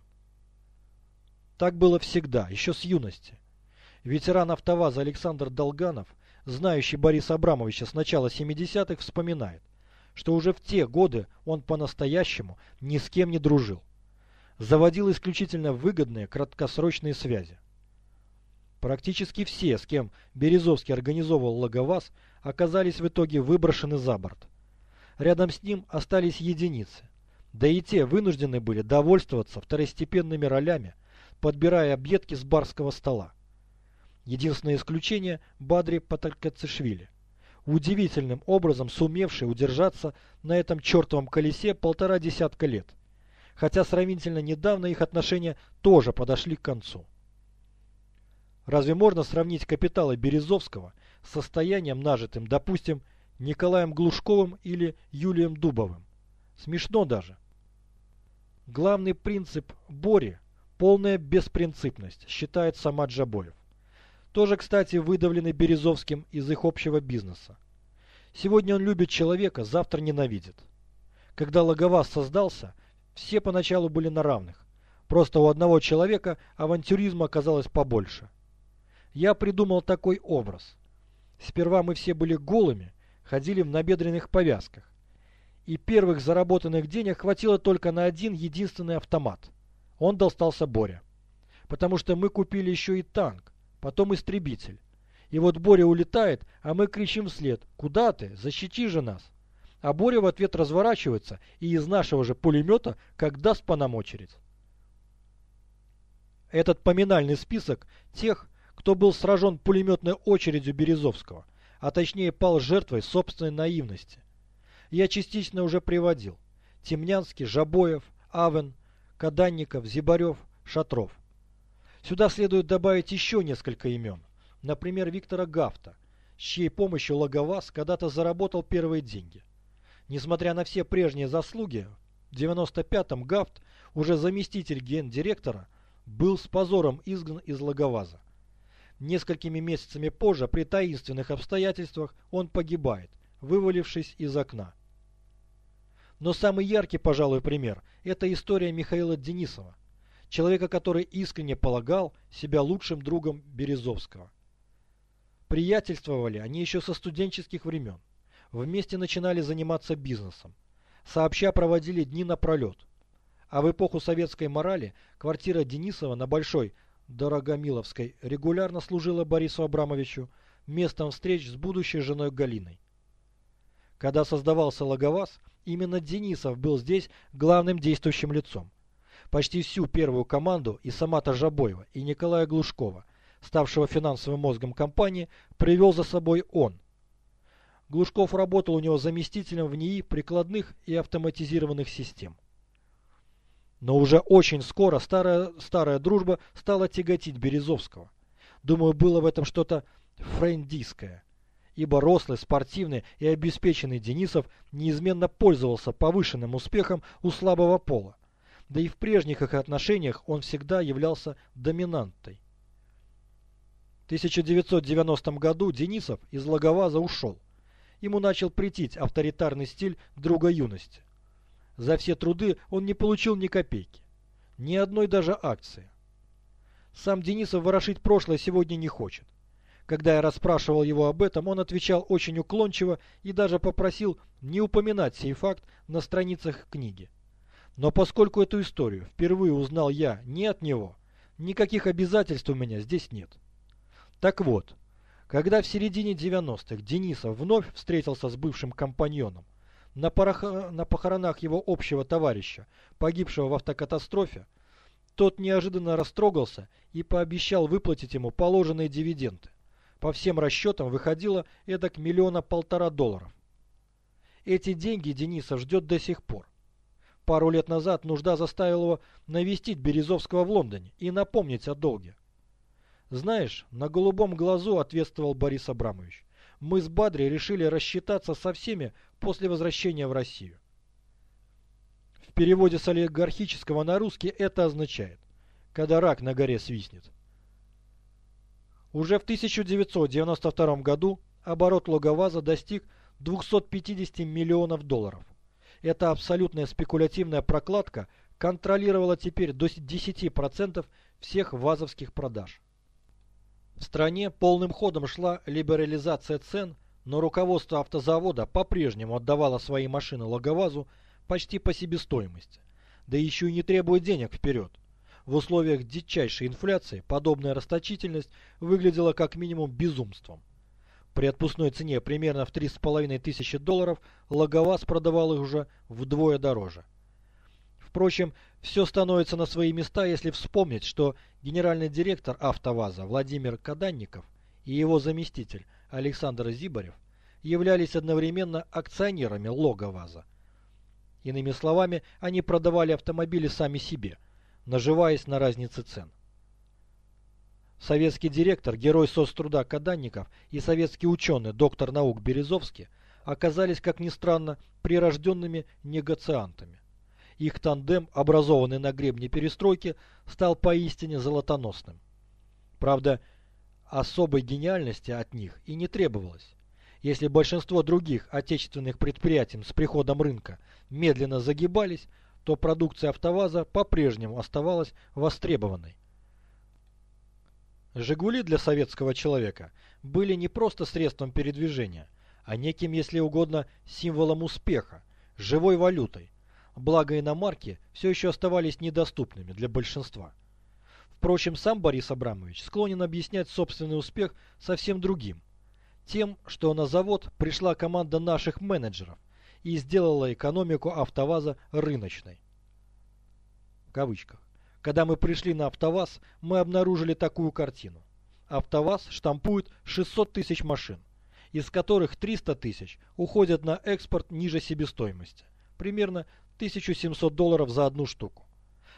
Так было всегда, еще с юности. Ветеран автоваза Александр Долганов, знающий Бориса Абрамовича с начала 70-х, вспоминает, что уже в те годы он по-настоящему ни с кем не дружил. Заводил исключительно выгодные краткосрочные связи. Практически все, с кем Березовский организовывал логоваз, оказались в итоге выброшены за борт. Рядом с ним остались единицы. Да и те вынуждены были довольствоваться второстепенными ролями, подбирая объедки с барского стола. Единственное исключение – Бадри Паталькацишвили, удивительным образом сумевший удержаться на этом чертовом колесе полтора десятка лет, хотя сравнительно недавно их отношения тоже подошли к концу. Разве можно сравнить капиталы Березовского с состоянием нажитым, допустим, Николаем Глушковым или Юлием Дубовым? Смешно даже. Главный принцип Бори – полная беспринципность, считает сама Джабоев. Тоже, кстати, выдавленный Березовским из их общего бизнеса. Сегодня он любит человека, завтра ненавидит. Когда Логоваз создался, все поначалу были на равных. Просто у одного человека авантюризма оказалось побольше я придумал такой образ. Сперва мы все были голыми, ходили в набедренных повязках. И первых заработанных денег хватило только на один единственный автомат. Он достался Боря. Потому что мы купили еще и танк, потом истребитель. И вот Боря улетает, а мы кричим вслед «Куда ты? Защити же нас!» А Боря в ответ разворачивается и из нашего же пулемета как даст по нам очередь. Этот поминальный список тех, кто был сражен пулеметной очередью Березовского, а точнее пал жертвой собственной наивности. Я частично уже приводил. Темнянский, Жабоев, Авен, Каданников, Зибарев, Шатров. Сюда следует добавить еще несколько имен. Например, Виктора Гафта, с чьей помощью Логоваз когда-то заработал первые деньги. Несмотря на все прежние заслуги, в 95-м Гафт, уже заместитель гендиректора, был с позором изгнан из Логоваза. Несколькими месяцами позже, при таинственных обстоятельствах, он погибает, вывалившись из окна. Но самый яркий, пожалуй, пример – это история Михаила Денисова, человека, который искренне полагал себя лучшим другом Березовского. Приятельствовали они еще со студенческих времен. Вместе начинали заниматься бизнесом. Сообща проводили дни напролет. А в эпоху советской морали квартира Денисова на Большой Дорогомиловской регулярно служила Борису Абрамовичу местом встреч с будущей женой Галиной. Когда создавался Логоваз, именно Денисов был здесь главным действующим лицом. Почти всю первую команду и сама-то Жабоева, и Николая Глушкова, ставшего финансовым мозгом компании, привел за собой он. Глушков работал у него заместителем в НИИ прикладных и автоматизированных систем. Но уже очень скоро старая, старая дружба стала тяготить Березовского. Думаю, было в этом что-то френдийское, ибо рослый, спортивный и обеспеченный Денисов неизменно пользовался повышенным успехом у слабого пола. Да и в прежних их отношениях он всегда являлся доминантой. В 1990 году Денисов из Логоваза ушел. Ему начал претить авторитарный стиль друга юности. За все труды он не получил ни копейки. Ни одной даже акции. Сам Денисов ворошить прошлое сегодня не хочет. Когда я расспрашивал его об этом, он отвечал очень уклончиво и даже попросил не упоминать сей факт на страницах книги. Но поскольку эту историю впервые узнал я не от него, никаких обязательств у меня здесь нет. Так вот, когда в середине 90-х Денисов вновь встретился с бывшим компаньоном, на, порох... на похоронах его общего товарища, погибшего в автокатастрофе, тот неожиданно растрогался и пообещал выплатить ему положенные дивиденды. По всем расчетам выходило эдак миллиона полтора долларов. Эти деньги Денисов ждет до сих пор. Пару лет назад нужда заставила его навестить Березовского в Лондоне и напомнить о долге. Знаешь, на голубом глазу ответствовал Борис Абрамович. Мы с Бадри решили рассчитаться со всеми после возвращения в Россию. В переводе с олигархического на русский это означает, когда рак на горе свистнет. Уже в 1992 году оборот Логоваза достиг 250 миллионов долларов. Эта абсолютная спекулятивная прокладка контролировала теперь до 10% всех вазовских продаж. В стране полным ходом шла либерализация цен, но руководство автозавода по-прежнему отдавало свои машины Логовазу почти по себестоимости, да еще и не требуя денег вперед. В условиях дичайшей инфляции подобная расточительность выглядела как минимум безумством. При отпускной цене примерно в 3,5 тысячи долларов Логоваз продавал их уже вдвое дороже. Впрочем, все становится на свои места, если вспомнить, что генеральный директор АвтоВАЗа Владимир Каданников и его заместитель Александр Зибарев являлись одновременно акционерами Логоваза. Иными словами, они продавали автомобили сами себе, наживаясь на разнице цен. Советский директор, герой соцтруда Каданников и советский ученый, доктор наук Березовский оказались, как ни странно, прирожденными негациантами. Их тандем, образованный на гребне перестройки, стал поистине золотоносным. Правда, особой гениальности от них и не требовалось. Если большинство других отечественных предприятий с приходом рынка медленно загибались, то продукция АвтоВАЗа по-прежнему оставалась востребованной. «Жигули» для советского человека были не просто средством передвижения, а неким, если угодно, символом успеха, живой валютой, благо иномарки все еще оставались недоступными для большинства. Впрочем, сам Борис Абрамович склонен объяснять собственный успех совсем другим. Тем, что на завод пришла команда наших менеджеров и сделала экономику АвтоВАЗа рыночной. В кавычках. Когда мы пришли на АвтоВАЗ, мы обнаружили такую картину. АвтоВАЗ штампует 600 тысяч машин, из которых 300 тысяч уходят на экспорт ниже себестоимости. Примерно 1700 долларов за одну штуку.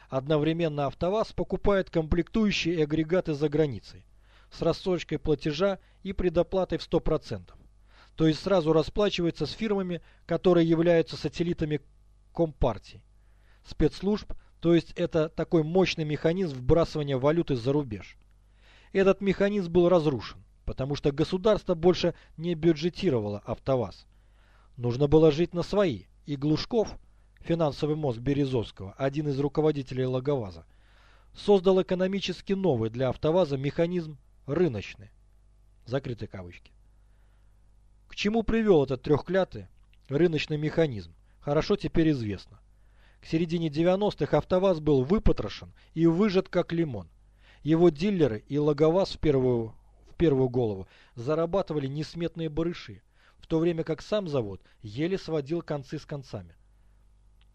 Одновременно АвтоВАЗ покупает комплектующие и агрегаты за границей с рассрочкой платежа и предоплатой в 100%. То есть сразу расплачивается с фирмами, которые являются сателлитами Компартии. Спецслужб, то есть это такой мощный механизм вбрасывания валюты за рубеж. Этот механизм был разрушен, потому что государство больше не бюджетировало АвтоВАЗ. Нужно было жить на свои, и Глушков – финансовый мозг Березовского, один из руководителей Логоваза, создал экономически новый для АвтоВАЗа механизм рыночный. Закрытые кавычки. Чему привел этот трехклятый рыночный механизм, хорошо теперь известно. К середине 90-х АвтоВАЗ был выпотрошен и выжат как лимон. Его дилеры и Логоваз в первую, в первую голову зарабатывали несметные барыши, в то время как сам завод еле сводил концы с концами.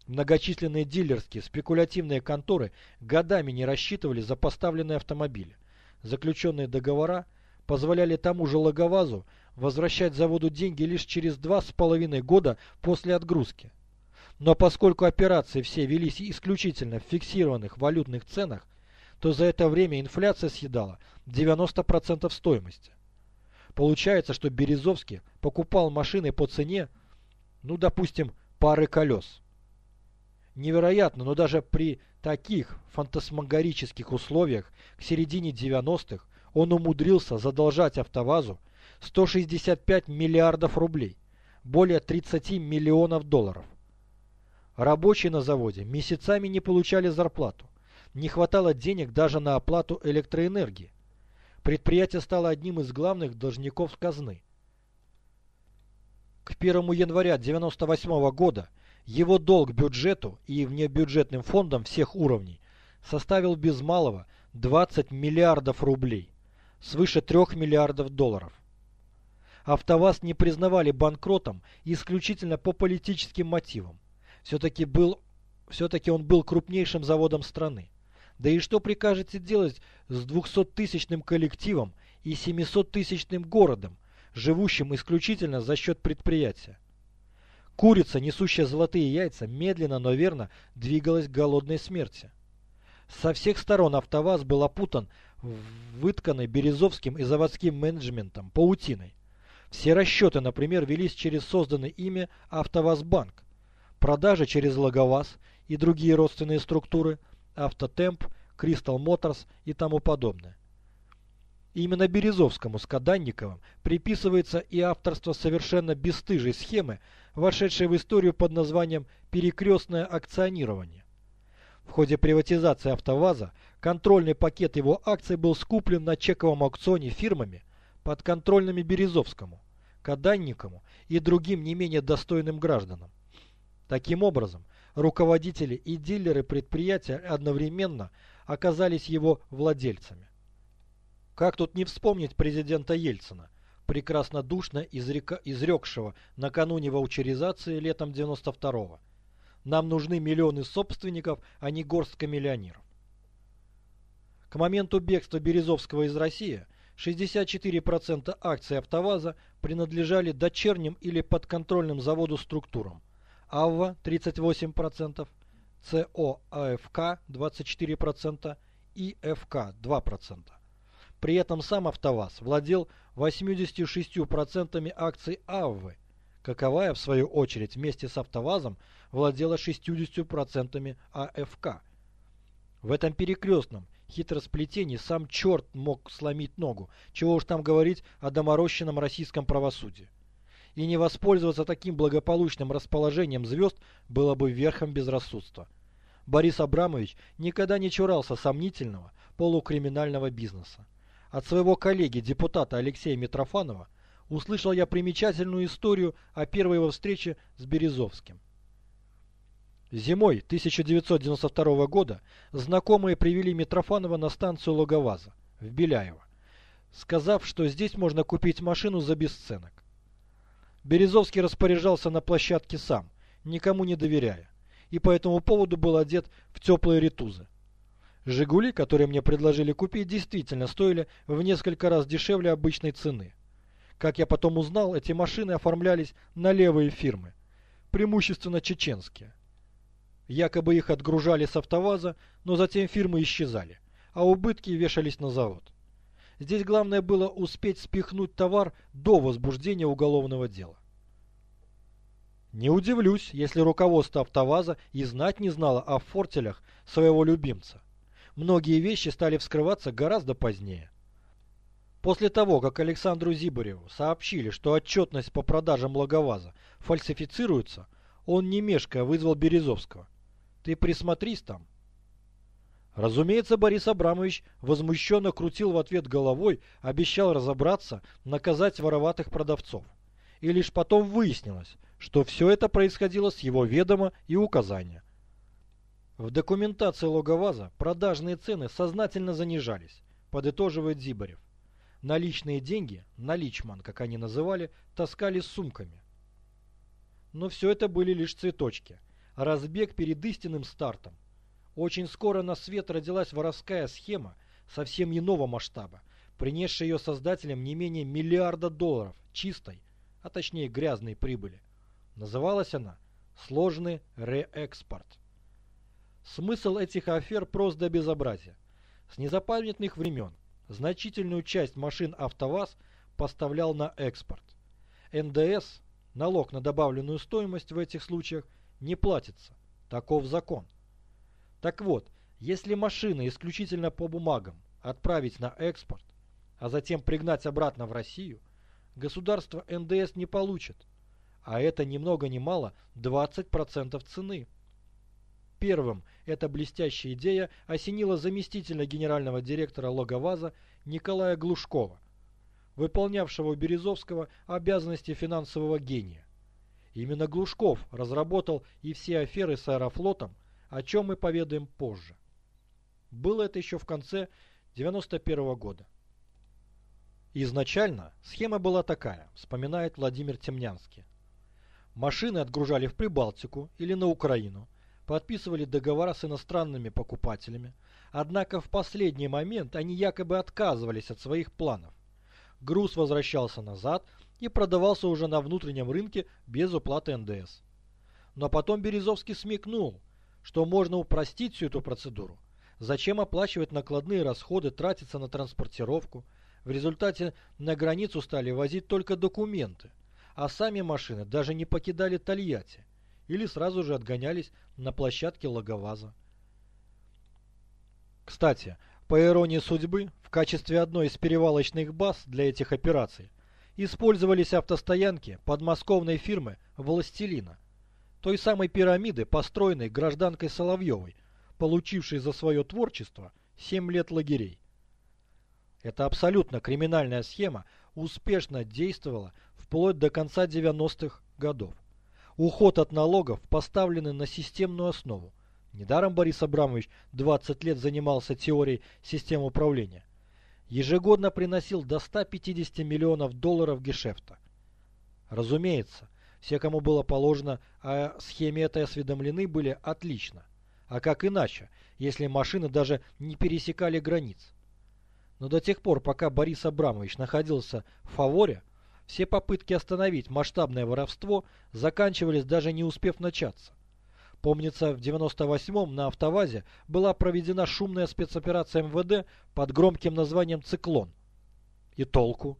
Многочисленные дилерские, спекулятивные конторы годами не рассчитывали за поставленные автомобили. Заключенные договора позволяли тому же Логовазу возвращать заводу деньги лишь через два с половиной года после отгрузки. Но поскольку операции все велись исключительно в фиксированных валютных ценах, то за это время инфляция съедала 90% стоимости. Получается, что Березовский покупал машины по цене, ну, допустим, пары колес. Невероятно, но даже при таких фантасмагорических условиях к середине 90-х он умудрился задолжать АвтоВАЗу 165 миллиардов рублей, более 30 миллионов долларов. Рабочие на заводе месяцами не получали зарплату. Не хватало денег даже на оплату электроэнергии. Предприятие стало одним из главных должников казны. К 1 января 1998 года его долг бюджету и внебюджетным фондам всех уровней составил без малого 20 миллиардов рублей, свыше 3 миллиардов долларов. АвтоВАЗ не признавали банкротом исключительно по политическим мотивам. Все-таки был, все-таки он был крупнейшим заводом страны. Да и что прикажете делать с 200-тысячным коллективом и 700-тысячным городом, живущим исключительно за счет предприятия? Курица, несущая золотые яйца, медленно, но верно двигалась к голодной смерти. Со всех сторон АвтоВАЗ был опутан вытканной Березовским и заводским менеджментом паутиной. Все расчеты, например, велись через созданный ими АвтоВАЗбанк, продажи через Логоваз и другие родственные структуры, Автотемп, Кристал Моторс и тому подобное. именно Березовскому с Каданниковым приписывается и авторство совершенно бесстыжей схемы, вошедшей в историю под названием «перекрестное акционирование». В ходе приватизации АвтоВАЗа контрольный пакет его акций был скуплен на чековом аукционе фирмами, подконтрольными Березовскому, Каданникову и другим не менее достойным гражданам. Таким образом, руководители и дилеры предприятия одновременно оказались его владельцами. Как тут не вспомнить президента Ельцина, прекрасно душно изрека, изрекшего накануне ваучеризации летом 92-го. Нам нужны миллионы собственников, а не горстка миллионеров. К моменту бегства Березовского из России 64% акций АвтоВАЗа принадлежали дочерним или подконтрольным заводу структурам. АВВА 38%, ЦОАФК 24% и ФК 2%. При этом сам АвтоВАЗ владел 86% акций АВВы, каковая, в свою очередь, вместе с АвтоВАЗом владела 60% АФК. В этом перекрестном хитросплетении сам черт мог сломить ногу, чего уж там говорить о доморощенном российском правосудии. И не воспользоваться таким благополучным расположением звезд было бы верхом безрассудства. Борис Абрамович никогда не чурался сомнительного полукриминального бизнеса. От своего коллеги, депутата Алексея Митрофанова, услышал я примечательную историю о первой его встрече с Березовским. Зимой 1992 года знакомые привели Митрофанова на станцию Логоваза в Беляево, сказав, что здесь можно купить машину за бесценок. Березовский распоряжался на площадке сам, никому не доверяя, и по этому поводу был одет в теплые ретузы. «Жигули», которые мне предложили купить, действительно стоили в несколько раз дешевле обычной цены. Как я потом узнал, эти машины оформлялись на левые фирмы, преимущественно чеченские. Якобы их отгружали с автоваза, но затем фирмы исчезали, а убытки вешались на завод. Здесь главное было успеть спихнуть товар до возбуждения уголовного дела. Не удивлюсь, если руководство АвтоВАЗа и знать не знало о фортелях своего любимца. Многие вещи стали вскрываться гораздо позднее. После того, как Александру Зибареву сообщили, что отчетность по продажам Логоваза фальсифицируется, он не мешкая вызвал Березовского. Ты присмотрись там. Разумеется, Борис Абрамович возмущенно крутил в ответ головой, обещал разобраться, наказать вороватых продавцов. И лишь потом выяснилось, что все это происходило с его ведома и указания. В документации Логоваза продажные цены сознательно занижались, подытоживает Зибарев. Наличные деньги, наличман, как они называли, таскали с сумками. Но все это были лишь цветочки – разбег перед истинным стартом. Очень скоро на свет родилась воровская схема совсем иного масштаба, принесшей ее создателям не менее миллиарда долларов чистой, а точнее грязной прибыли. Называлась она «Сложный реэкспорт». Смысл этих афер прост до безобразия. С незапамятных времен значительную часть машин АвтоВАЗ поставлял на экспорт. НДС, налог на добавленную стоимость в этих случаях, не платится. Таков закон. Так вот, если машины исключительно по бумагам отправить на экспорт, а затем пригнать обратно в Россию, государство НДС не получит, а это ни много ни мало 20% цены. Первым эта блестящая идея осенила заместителя генерального директора Логоваза Николая Глушкова, выполнявшего у Березовского обязанности финансового гения. Именно Глушков разработал и все аферы с Аэрофлотом, о чем мы поведаем позже. Было это еще в конце 91 -го года. Изначально схема была такая, вспоминает Владимир Темнянский. Машины отгружали в Прибалтику или на Украину, подписывали договора с иностранными покупателями, однако в последний момент они якобы отказывались от своих планов. Груз возвращался назад и продавался уже на внутреннем рынке без уплаты НДС. Но потом Березовский смекнул, что можно упростить всю эту процедуру. Зачем оплачивать накладные расходы, тратиться на транспортировку? В результате на границу стали возить только документы – а сами машины даже не покидали Тольятти или сразу же отгонялись на площадке Логоваза. Кстати, по иронии судьбы, в качестве одной из перевалочных баз для этих операций использовались автостоянки подмосковной фирмы «Властелина», той самой пирамиды, построенной гражданкой Соловьевой, получившей за свое творчество 7 лет лагерей. Эта абсолютно криминальная схема успешно действовала вплоть до конца 90-х годов. Уход от налогов поставленный на системную основу. Недаром Борис Абрамович 20 лет занимался теорией систем управления. Ежегодно приносил до 150 миллионов долларов гешефта. Разумеется, все, кому было положено о схеме этой осведомлены, были отлично. А как иначе, если машины даже не пересекали границ? Но до тех пор, пока Борис Абрамович находился в фаворе, все попытки остановить масштабное воровство заканчивались даже не успев начаться. Помнится, в 98-м на автовазе была проведена шумная спецоперация МВД под громким названием «Циклон». И толку?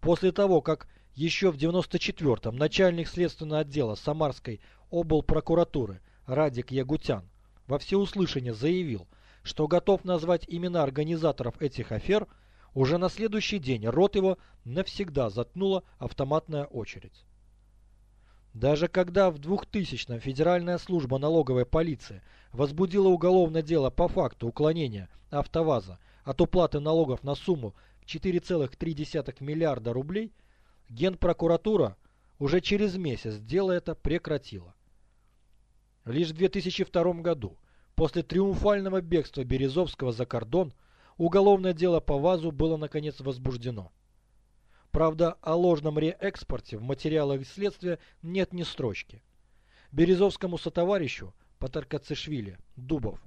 После того, как еще в 94-м начальник следственного отдела Самарской облпрокуратуры Радик Ягутян во всеуслышание заявил – что готов назвать имена организаторов этих афер, уже на следующий день рот его навсегда заткнула автоматная очередь. Даже когда в 2000-м Федеральная служба налоговой полиции возбудила уголовное дело по факту уклонения АвтоВАЗа от уплаты налогов на сумму в 4,3 миллиарда рублей, Генпрокуратура уже через месяц дело это прекратила. Лишь в 2002 году После триумфального бегства Березовского за кордон уголовное дело по ВАЗу было наконец возбуждено. Правда, о ложном реэкспорте в материалах следствия нет ни строчки. Березовскому сотоварищу Патаркацишвили, Дубов,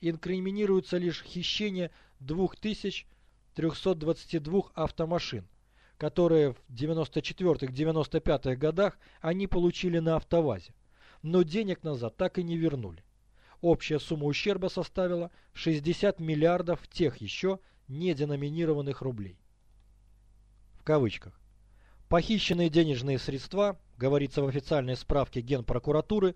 инкриминируется лишь хищение 2322 автомашин, которые в 94-95 годах они получили на автовазе, но денег назад так и не вернули. Общая сумма ущерба составила 60 миллиардов тех еще неденоминированных рублей. Кавычках. Похищенные денежные средства, говорится в официальной справке Генпрокуратуры,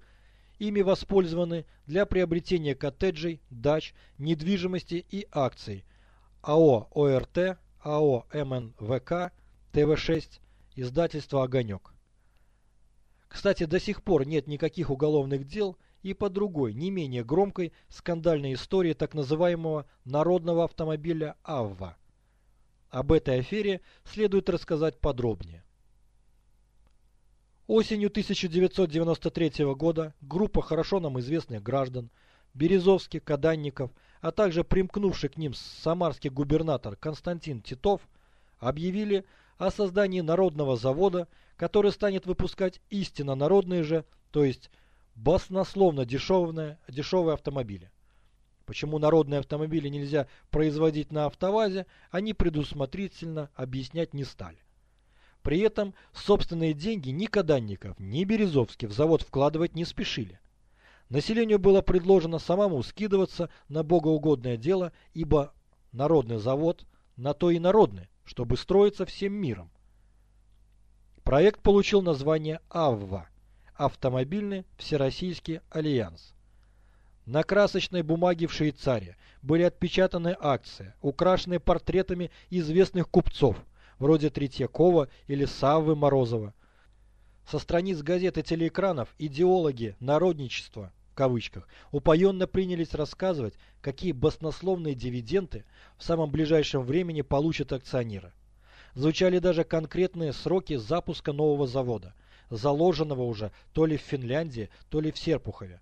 ими воспользованы для приобретения коттеджей, дач, недвижимости и акций АО ОРТ, АО МНВК, ТВ-6, издательство «Огонек». Кстати, до сих пор нет никаких уголовных дел и по другой, не менее громкой, скандальной истории так называемого народного автомобиля «Авва». Об этой афере следует рассказать подробнее. Осенью 1993 года группа хорошо нам известных граждан Березовский, Каданников, а также примкнувший к ним самарский губернатор Константин Титов объявили о создании народного завода, который станет выпускать истинно народные же, то есть баснословно дешевые, дешевые автомобили. Почему народные автомобили нельзя производить на автовазе, они предусмотрительно объяснять не стали. При этом собственные деньги ни Каданников, ни Березовский в завод вкладывать не спешили. Населению было предложено самому скидываться на богоугодное дело, ибо народный завод на то и народный, чтобы строиться всем миром. Проект получил название АВВА – Автомобильный Всероссийский Альянс. На красочной бумаге в Швейцарии были отпечатаны акции, украшенные портретами известных купцов, вроде Третьякова или Саввы Морозова. Со страниц газет и телеэкранов идеологи народничества в кавычках, упоенно принялись рассказывать, какие баснословные дивиденды в самом ближайшем времени получат акционеры. Звучали даже конкретные сроки запуска нового завода, заложенного уже то ли в Финляндии, то ли в Серпухове.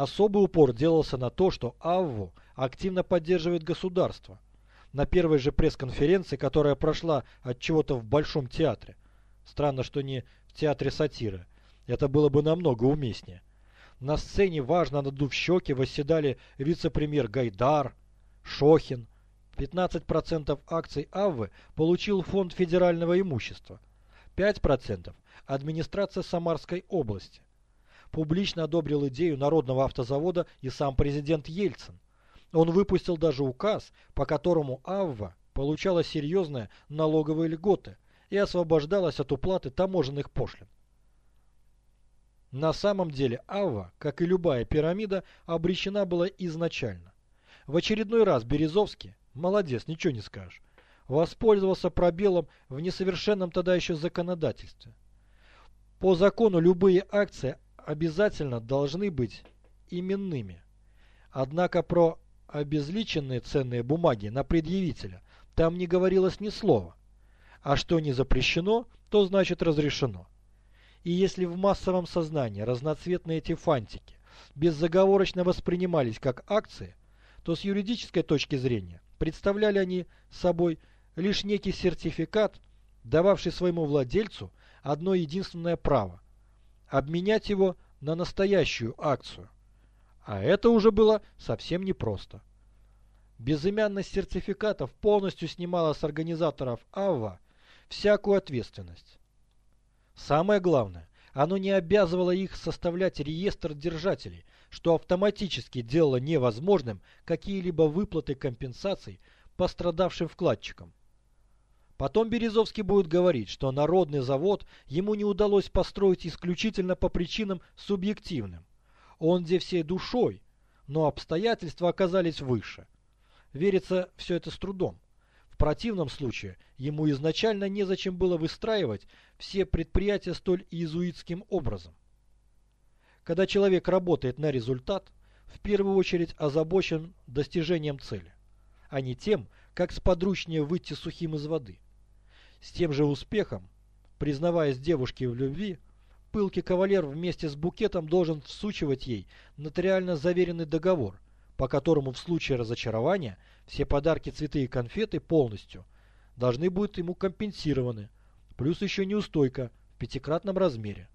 Особый упор делался на то, что АВВУ активно поддерживает государство. На первой же пресс-конференции, которая прошла от чего-то в Большом театре, странно, что не в театре сатиры, это было бы намного уместнее. На сцене, важно надув щеки, восседали вице-премьер Гайдар, Шохин. 15% акций АВВы получил фонд федерального имущества. 5% – администрация Самарской области. Публично одобрил идею народного автозавода и сам президент Ельцин. Он выпустил даже указ, по которому АВВа получала серьезные налоговые льготы и освобождалась от уплаты таможенных пошлин. На самом деле Авва, как и любая пирамида, обречена была изначально. В очередной раз Березовский, молодец, ничего не скажешь, воспользовался пробелом в несовершенном тогда еще законодательстве. По закону любые акции обязательно должны быть именными. Однако про обезличенные ценные бумаги на предъявителя там не говорилось ни слова. А что не запрещено, то значит разрешено. И если в массовом сознании разноцветные эти фантики беззаговорочно воспринимались как акции, то с юридической точки зрения представляли они собой лишь некий сертификат, дававший своему владельцу одно единственное право – обменять его на настоящую акцию. А это уже было совсем непросто. Безымянность сертификатов полностью снимала с организаторов АВА всякую ответственность. Самое главное, оно не обязывало их составлять реестр держателей, что автоматически делало невозможным какие-либо выплаты компенсаций пострадавшим вкладчикам. Потом Березовский будет говорить, что народный завод ему не удалось построить исключительно по причинам субъективным. Он где всей душой, но обстоятельства оказались выше. Верится все это с трудом противном случае ему изначально незачем было выстраивать все предприятия столь иезуитским образом. Когда человек работает на результат, в первую очередь озабочен достижением цели, а не тем, как сподручнее выйти сухим из воды. С тем же успехом, признаваясь девушке в любви, пылкий кавалер вместе с букетом должен всучивать ей нотариально заверенный договор – по которому в случае разочарования все подарки, цветы и конфеты полностью должны будут ему компенсированы, плюс еще неустойка в пятикратном размере.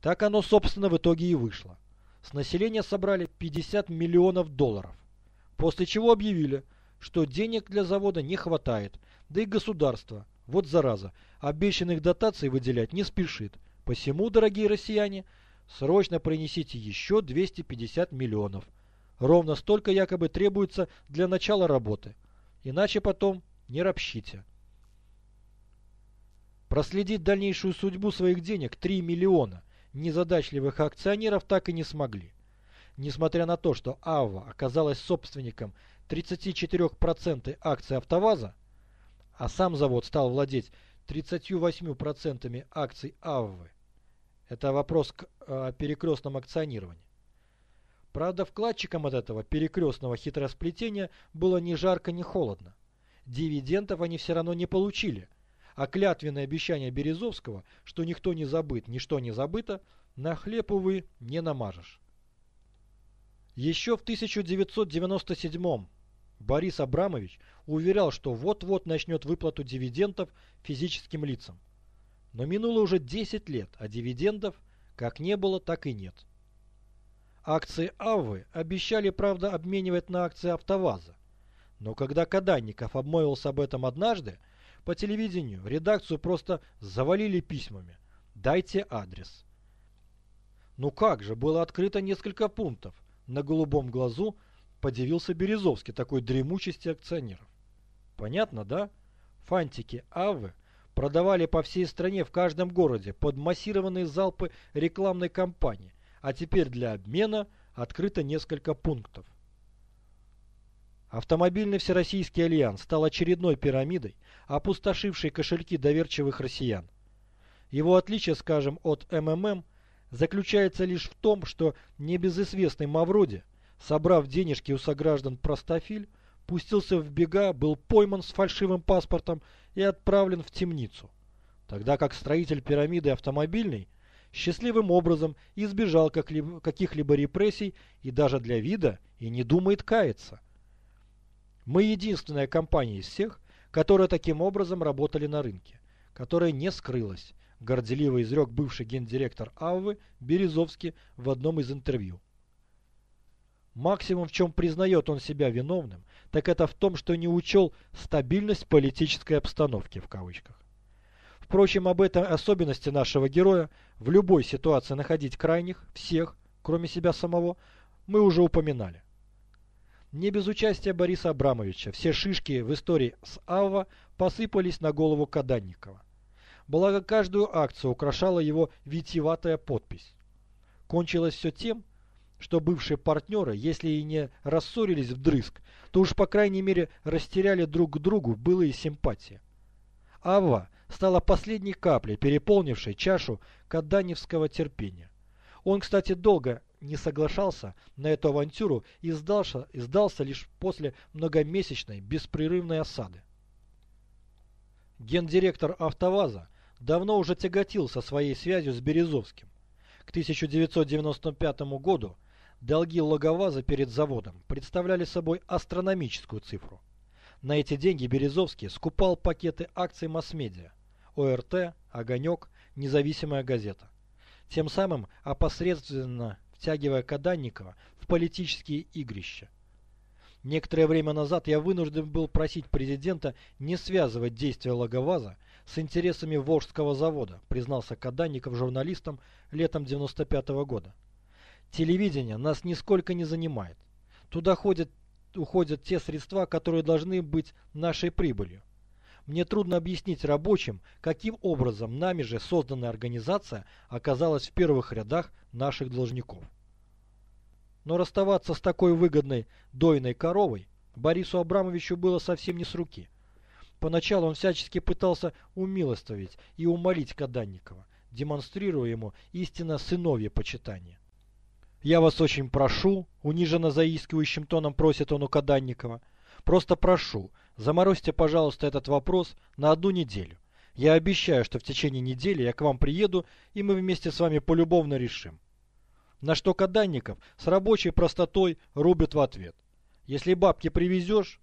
Так оно, собственно, в итоге и вышло. С населения собрали 50 миллионов долларов, после чего объявили, что денег для завода не хватает, да и государство, вот зараза, обещанных дотаций выделять не спешит. Посему, дорогие россияне, Срочно принесите еще 250 миллионов. Ровно столько якобы требуется для начала работы. Иначе потом не ропщите. Проследить дальнейшую судьбу своих денег 3 миллиона незадачливых акционеров так и не смогли. Несмотря на то, что АВА оказалась собственником 34% акций АвтоВАЗа, а сам завод стал владеть 38% акций АВВы, это вопрос к э, перекрестном акционировании. Правда, вкладчикам от этого перекрестного хитросплетения было ни жарко, ни холодно. Дивидендов они все равно не получили, а клятвенное обещание Березовского, что никто не забыт, ничто не забыто, на хлеб, увы, не намажешь. Еще в 1997 Борис Абрамович уверял, что вот-вот начнет выплату дивидендов физическим лицам. Но минуло уже 10 лет, а дивидендов как не было, так и нет. Акции Аввы обещали, правда, обменивать на акции АвтоВАЗа. Но когда Каданников обмолвился об этом однажды, по телевидению редакцию просто завалили письмами. Дайте адрес. Ну как же, было открыто несколько пунктов. На голубом глазу подивился Березовский такой дремучести акционеров. Понятно, да? Фантики Авы продавали по всей стране в каждом городе под массированные залпы рекламной кампании, а теперь для обмена открыто несколько пунктов. Автомобильный Всероссийский альянс стал очередной пирамидой, опустошившей кошельки доверчивых россиян. Его отличие, скажем, от МММ заключается лишь в том, что небезызвестный Мавроди, собрав денежки у сограждан простофиль, пустился в бега, был пойман с фальшивым паспортом и отправлен в темницу. Тогда как строитель пирамиды автомобильной счастливым образом избежал каких-либо репрессий и даже для вида и не думает каяться. Мы единственная компания из всех, которая таким образом работали на рынке, которая не скрылась, горделиво изрек бывший гендиректор Аввы Березовский в одном из интервью. Максимум, в чем признает он себя виновным, так это в том, что не учел стабильность политической обстановки в кавычках. Впрочем, об этой особенности нашего героя в любой ситуации находить крайних, всех, кроме себя самого, мы уже упоминали. Не без участия Бориса Абрамовича все шишки в истории с Авва посыпались на голову Каданникова. Благо каждую акцию украшала его витиеватая подпись. Кончилось все тем, что бывшие партнеры, если и не рассорились вдрызг, то уж по крайней мере растеряли друг к другу былые симпатии. Ава стала последней каплей, переполнившей чашу каданевского терпения. Он, кстати, долго не соглашался на эту авантюру и сдался, и сдался лишь после многомесячной беспрерывной осады. Гендиректор «АвтоВАЗа» давно уже тяготился своей связью с Березовским. К 1995 году Долги Логоваза перед заводом представляли собой астрономическую цифру. На эти деньги Березовский скупал пакеты акций масс-медиа, ОРТ, Огонек, Независимая газета. Тем самым опосредственно втягивая Каданникова в политические игрища. Некоторое время назад я вынужден был просить президента не связывать действия Логоваза с интересами Волжского завода, признался Каданников журналистам летом 95 -го года. Телевидение нас нисколько не занимает. Туда ходят, уходят те средства, которые должны быть нашей прибылью. Мне трудно объяснить рабочим, каким образом нами же созданная организация оказалась в первых рядах наших должников. Но расставаться с такой выгодной дойной коровой Борису Абрамовичу было совсем не с руки. Поначалу он всячески пытался умилостивить и умолить Каданникова, демонстрируя ему истинно сыновье почитание. «Я вас очень прошу», — униженно заискивающим тоном просит он у Каданникова, «просто прошу, заморозьте, пожалуйста, этот вопрос на одну неделю. Я обещаю, что в течение недели я к вам приеду, и мы вместе с вами полюбовно решим». На что Каданников с рабочей простотой рубит в ответ. «Если бабки привезешь,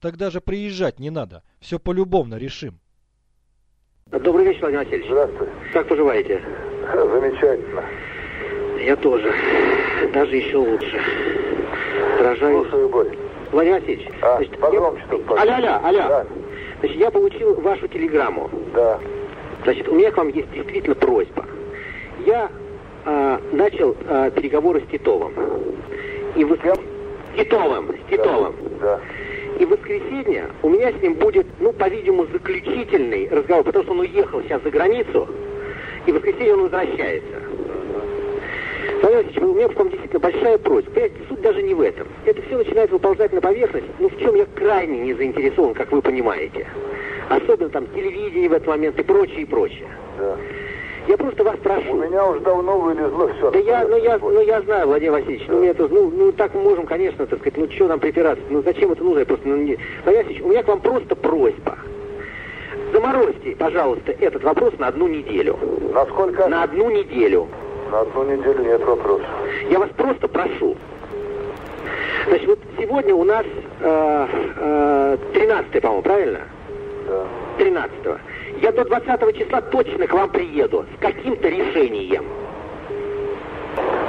тогда же приезжать не надо, все полюбовно решим». Добрый вечер, Владимир Васильевич. Здравствуй. Как поживаете? Замечательно. Я тоже. Даже еще лучше. Рожаю. Слушаю, Борь. Владимир Васильевич. А, значит, погромче я... только, Аля, аля, аля. Да. Значит, я получил вашу телеграмму. Да. Значит, у меня к вам есть действительно просьба. Я а, начал а, переговоры с Титовым. И вы... кем? Титовым, с Титовым. Да. И в воскресенье у меня с ним будет, ну, по-видимому, заключительный разговор, потому что он уехал сейчас за границу, и в воскресенье он возвращается. Владимир Васильевич, у меня вам действительно большая просьба. Понимаете, суть даже не в этом. Это все начинает выползать на поверхность, ну, в чем я крайне не заинтересован, как вы понимаете. Особенно там телевидение в этот момент и прочее, и прочее. Да. Я просто вас прошу. У меня уже давно вылезло все. Да я, ну я, ну я знаю, Владимир Васильевич, ну это, ну, ну так мы можем, конечно, так сказать, ну что нам припираться, ну зачем это нужно, я просто, ну не... Владимир Васильевич, у меня к вам просто просьба. Заморозьте, пожалуйста, этот вопрос на одну неделю. Насколько? На одну неделю. На одну неделю нет вопросов. Я вас просто прошу. Значит, вот сегодня у нас э, э, 13 по-моему, правильно? Да. 13 -го. Я до 20 числа точно к вам приеду с каким-то решением.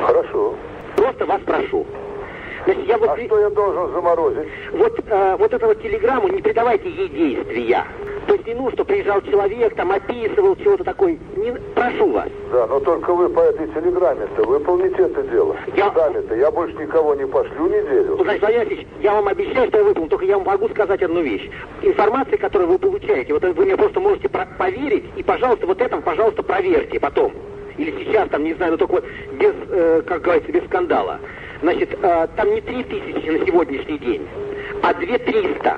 Хорошо. просто вас прошу. Значит, я вот, А что я должен заморозить? вот, э, вот эту вот телеграмму не придавайте ей действия. То есть не ну, что приезжал человек, там описывал чего-то такое. Не, прошу вас. Да, но только вы по этой телеграмме-то выполните это дело. Я- Сами-то я больше никого не пошлю неделю. Ну, Значит, Владимир Васильевич, я вам обещаю, что я выполню, только я вам могу сказать одну вещь. Информация, которую вы получаете, вот вы мне просто можете про- поверить, и, пожалуйста, вот этом, пожалуйста, проверьте потом. Или сейчас, там, не знаю, но только вот без, э, как говорится, без скандала. Значит, э, там не три тысячи на сегодняшний день, а две триста.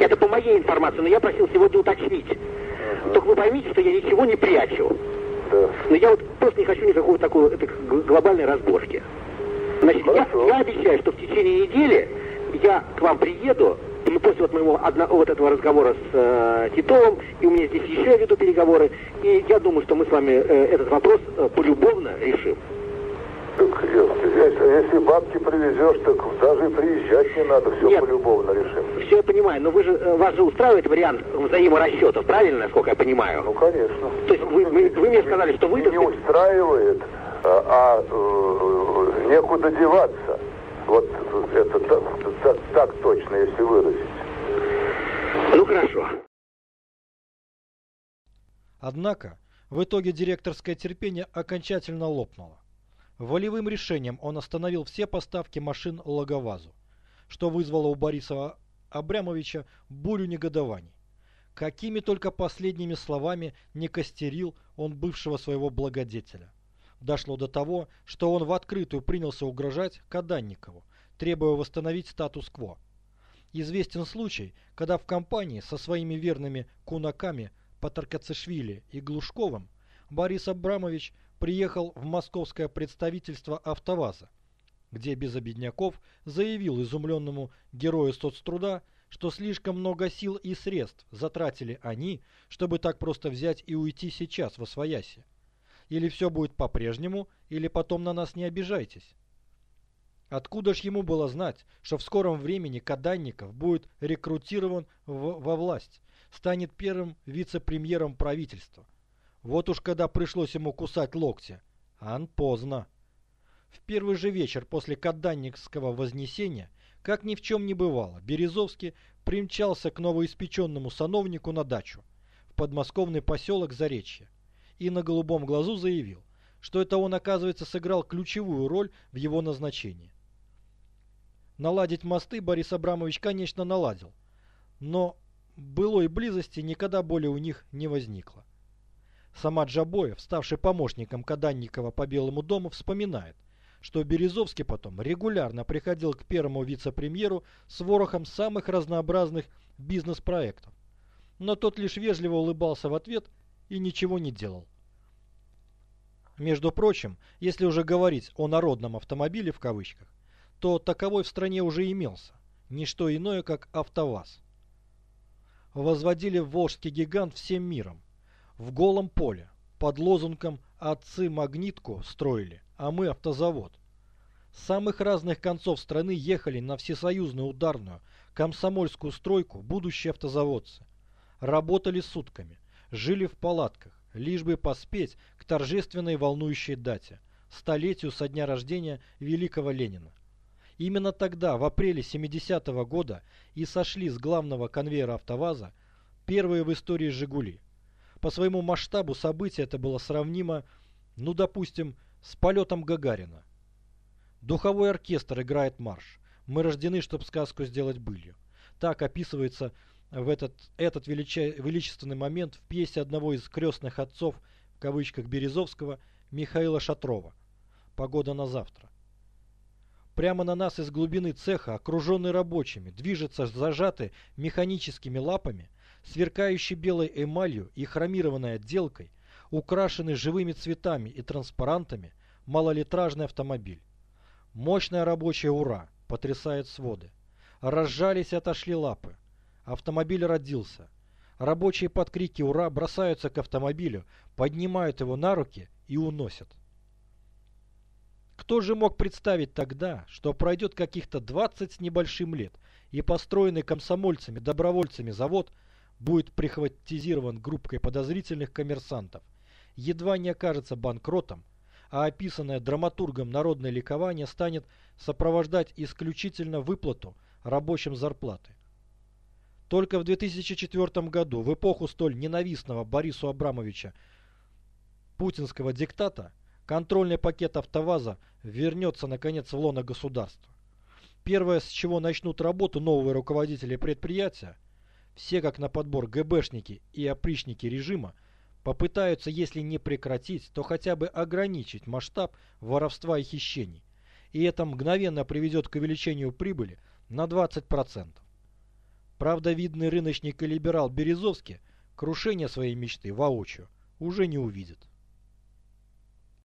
Это по моей информации, но я просил сегодня уточнить. Только вы поймите, что я ничего не прячу. Да. Но я вот просто не хочу никакой такой этой г- глобальной разборки. Значит, я, я обещаю, что в течение недели я к вам приеду, ну, после вот моего одно- вот этого разговора с э, Титовым, и у меня здесь еще я веду переговоры, и я думаю, что мы с вами э, этот вопрос э, полюбовно решим. Так, если, если- бабки привезешь, так даже и приезжать не надо, все Нет. полюбовно решим. Все я понимаю, но вы же, э, вас же устраивает вариант взаиморасчетов, правильно, насколько я понимаю? Ну, конечно. То есть вы, вы- вы мне сказали, что вы... Не, так не сказать, устраивает, а, а, э, некуда деваться. Вот это так, так- так точно, если выразить. Ну хорошо. Однако, в итоге директорское терпение окончательно лопнуло. Волевым решением он остановил все поставки машин Логовазу, что вызвало у Бориса Абрямовича бурю негодований. Какими только последними словами не костерил он бывшего своего благодетеля. Дошло до того, что он в открытую принялся угрожать Каданникову, требуя восстановить статус-кво. Известен случай, когда в компании со своими верными кунаками Патаркацишвили и Глушковым Борис Абрамович приехал в московское представительство «АвтоВАЗа», где без обедняков заявил изумленному герою соцтруда, что слишком много сил и средств затратили они, чтобы так просто взять и уйти сейчас во свояси. Или все будет по-прежнему, или потом на нас не обижайтесь. Откуда ж ему было знать, что в скором времени Каданников будет рекрутирован в- во власть, станет первым вице-премьером правительства? Вот уж когда пришлось ему кусать локти, ан поздно. В первый же вечер после Каданникского вознесения, как ни в чем не бывало, Березовский примчался к новоиспеченному сановнику на дачу, в подмосковный поселок Заречье, и на голубом глазу заявил, что это он, оказывается, сыграл ключевую роль в его назначении. Наладить мосты Борис Абрамович, конечно, наладил, но былой близости никогда более у них не возникло. Сама Джабоев, ставший помощником Каданникова по Белому дому, вспоминает, что Березовский потом регулярно приходил к первому вице-премьеру с ворохом самых разнообразных бизнес-проектов, но тот лишь вежливо улыбался в ответ и ничего не делал. Между прочим, если уже говорить о народном автомобиле в кавычках, то таковой в стране уже имелся, не что иное, как АвтоВАЗ. Возводили волжский гигант всем миром, в голом поле, под лозунгом «Отцы магнитку строили, а мы автозавод». С самых разных концов страны ехали на всесоюзную ударную комсомольскую стройку будущие автозаводцы. Работали сутками, жили в палатках, лишь бы поспеть к торжественной волнующей дате – столетию со дня рождения великого Ленина. Именно тогда, в апреле 70-го года, и сошли с главного конвейера АвтоВАЗа первые в истории «Жигули». По своему масштабу события это было сравнимо, ну, допустим, с полетом Гагарина. Духовой оркестр играет марш. Мы рождены, чтобы сказку сделать былью. Так описывается в этот, этот велича- величественный момент в пьесе одного из крестных отцов, в кавычках Березовского, Михаила Шатрова. Погода на завтра. Прямо на нас из глубины цеха, окруженный рабочими, движется зажатый механическими лапами, сверкающий белой эмалью и хромированной отделкой, украшенный живыми цветами и транспарантами, малолитражный автомобиль. Мощное рабочее «Ура» потрясает своды. Разжались и отошли лапы. Автомобиль родился. Рабочие под крики «Ура!» бросаются к автомобилю, поднимают его на руки и уносят. Кто же мог представить тогда, что пройдет каких-то 20 с небольшим лет, и построенный комсомольцами, добровольцами завод будет прихватизирован группкой подозрительных коммерсантов, едва не окажется банкротом, а описанное драматургом народное ликование станет сопровождать исключительно выплату рабочим зарплаты. Только в 2004 году, в эпоху столь ненавистного Борису Абрамовича путинского диктата, контрольный пакет АвтоВАЗа вернется наконец в лоно государства. Первое, с чего начнут работу новые руководители предприятия, все как на подбор ГБшники и опричники режима, попытаются, если не прекратить, то хотя бы ограничить масштаб воровства и хищений. И это мгновенно приведет к увеличению прибыли на 20%. Правда, видный рыночник и либерал Березовский крушение своей мечты воочию уже не увидит.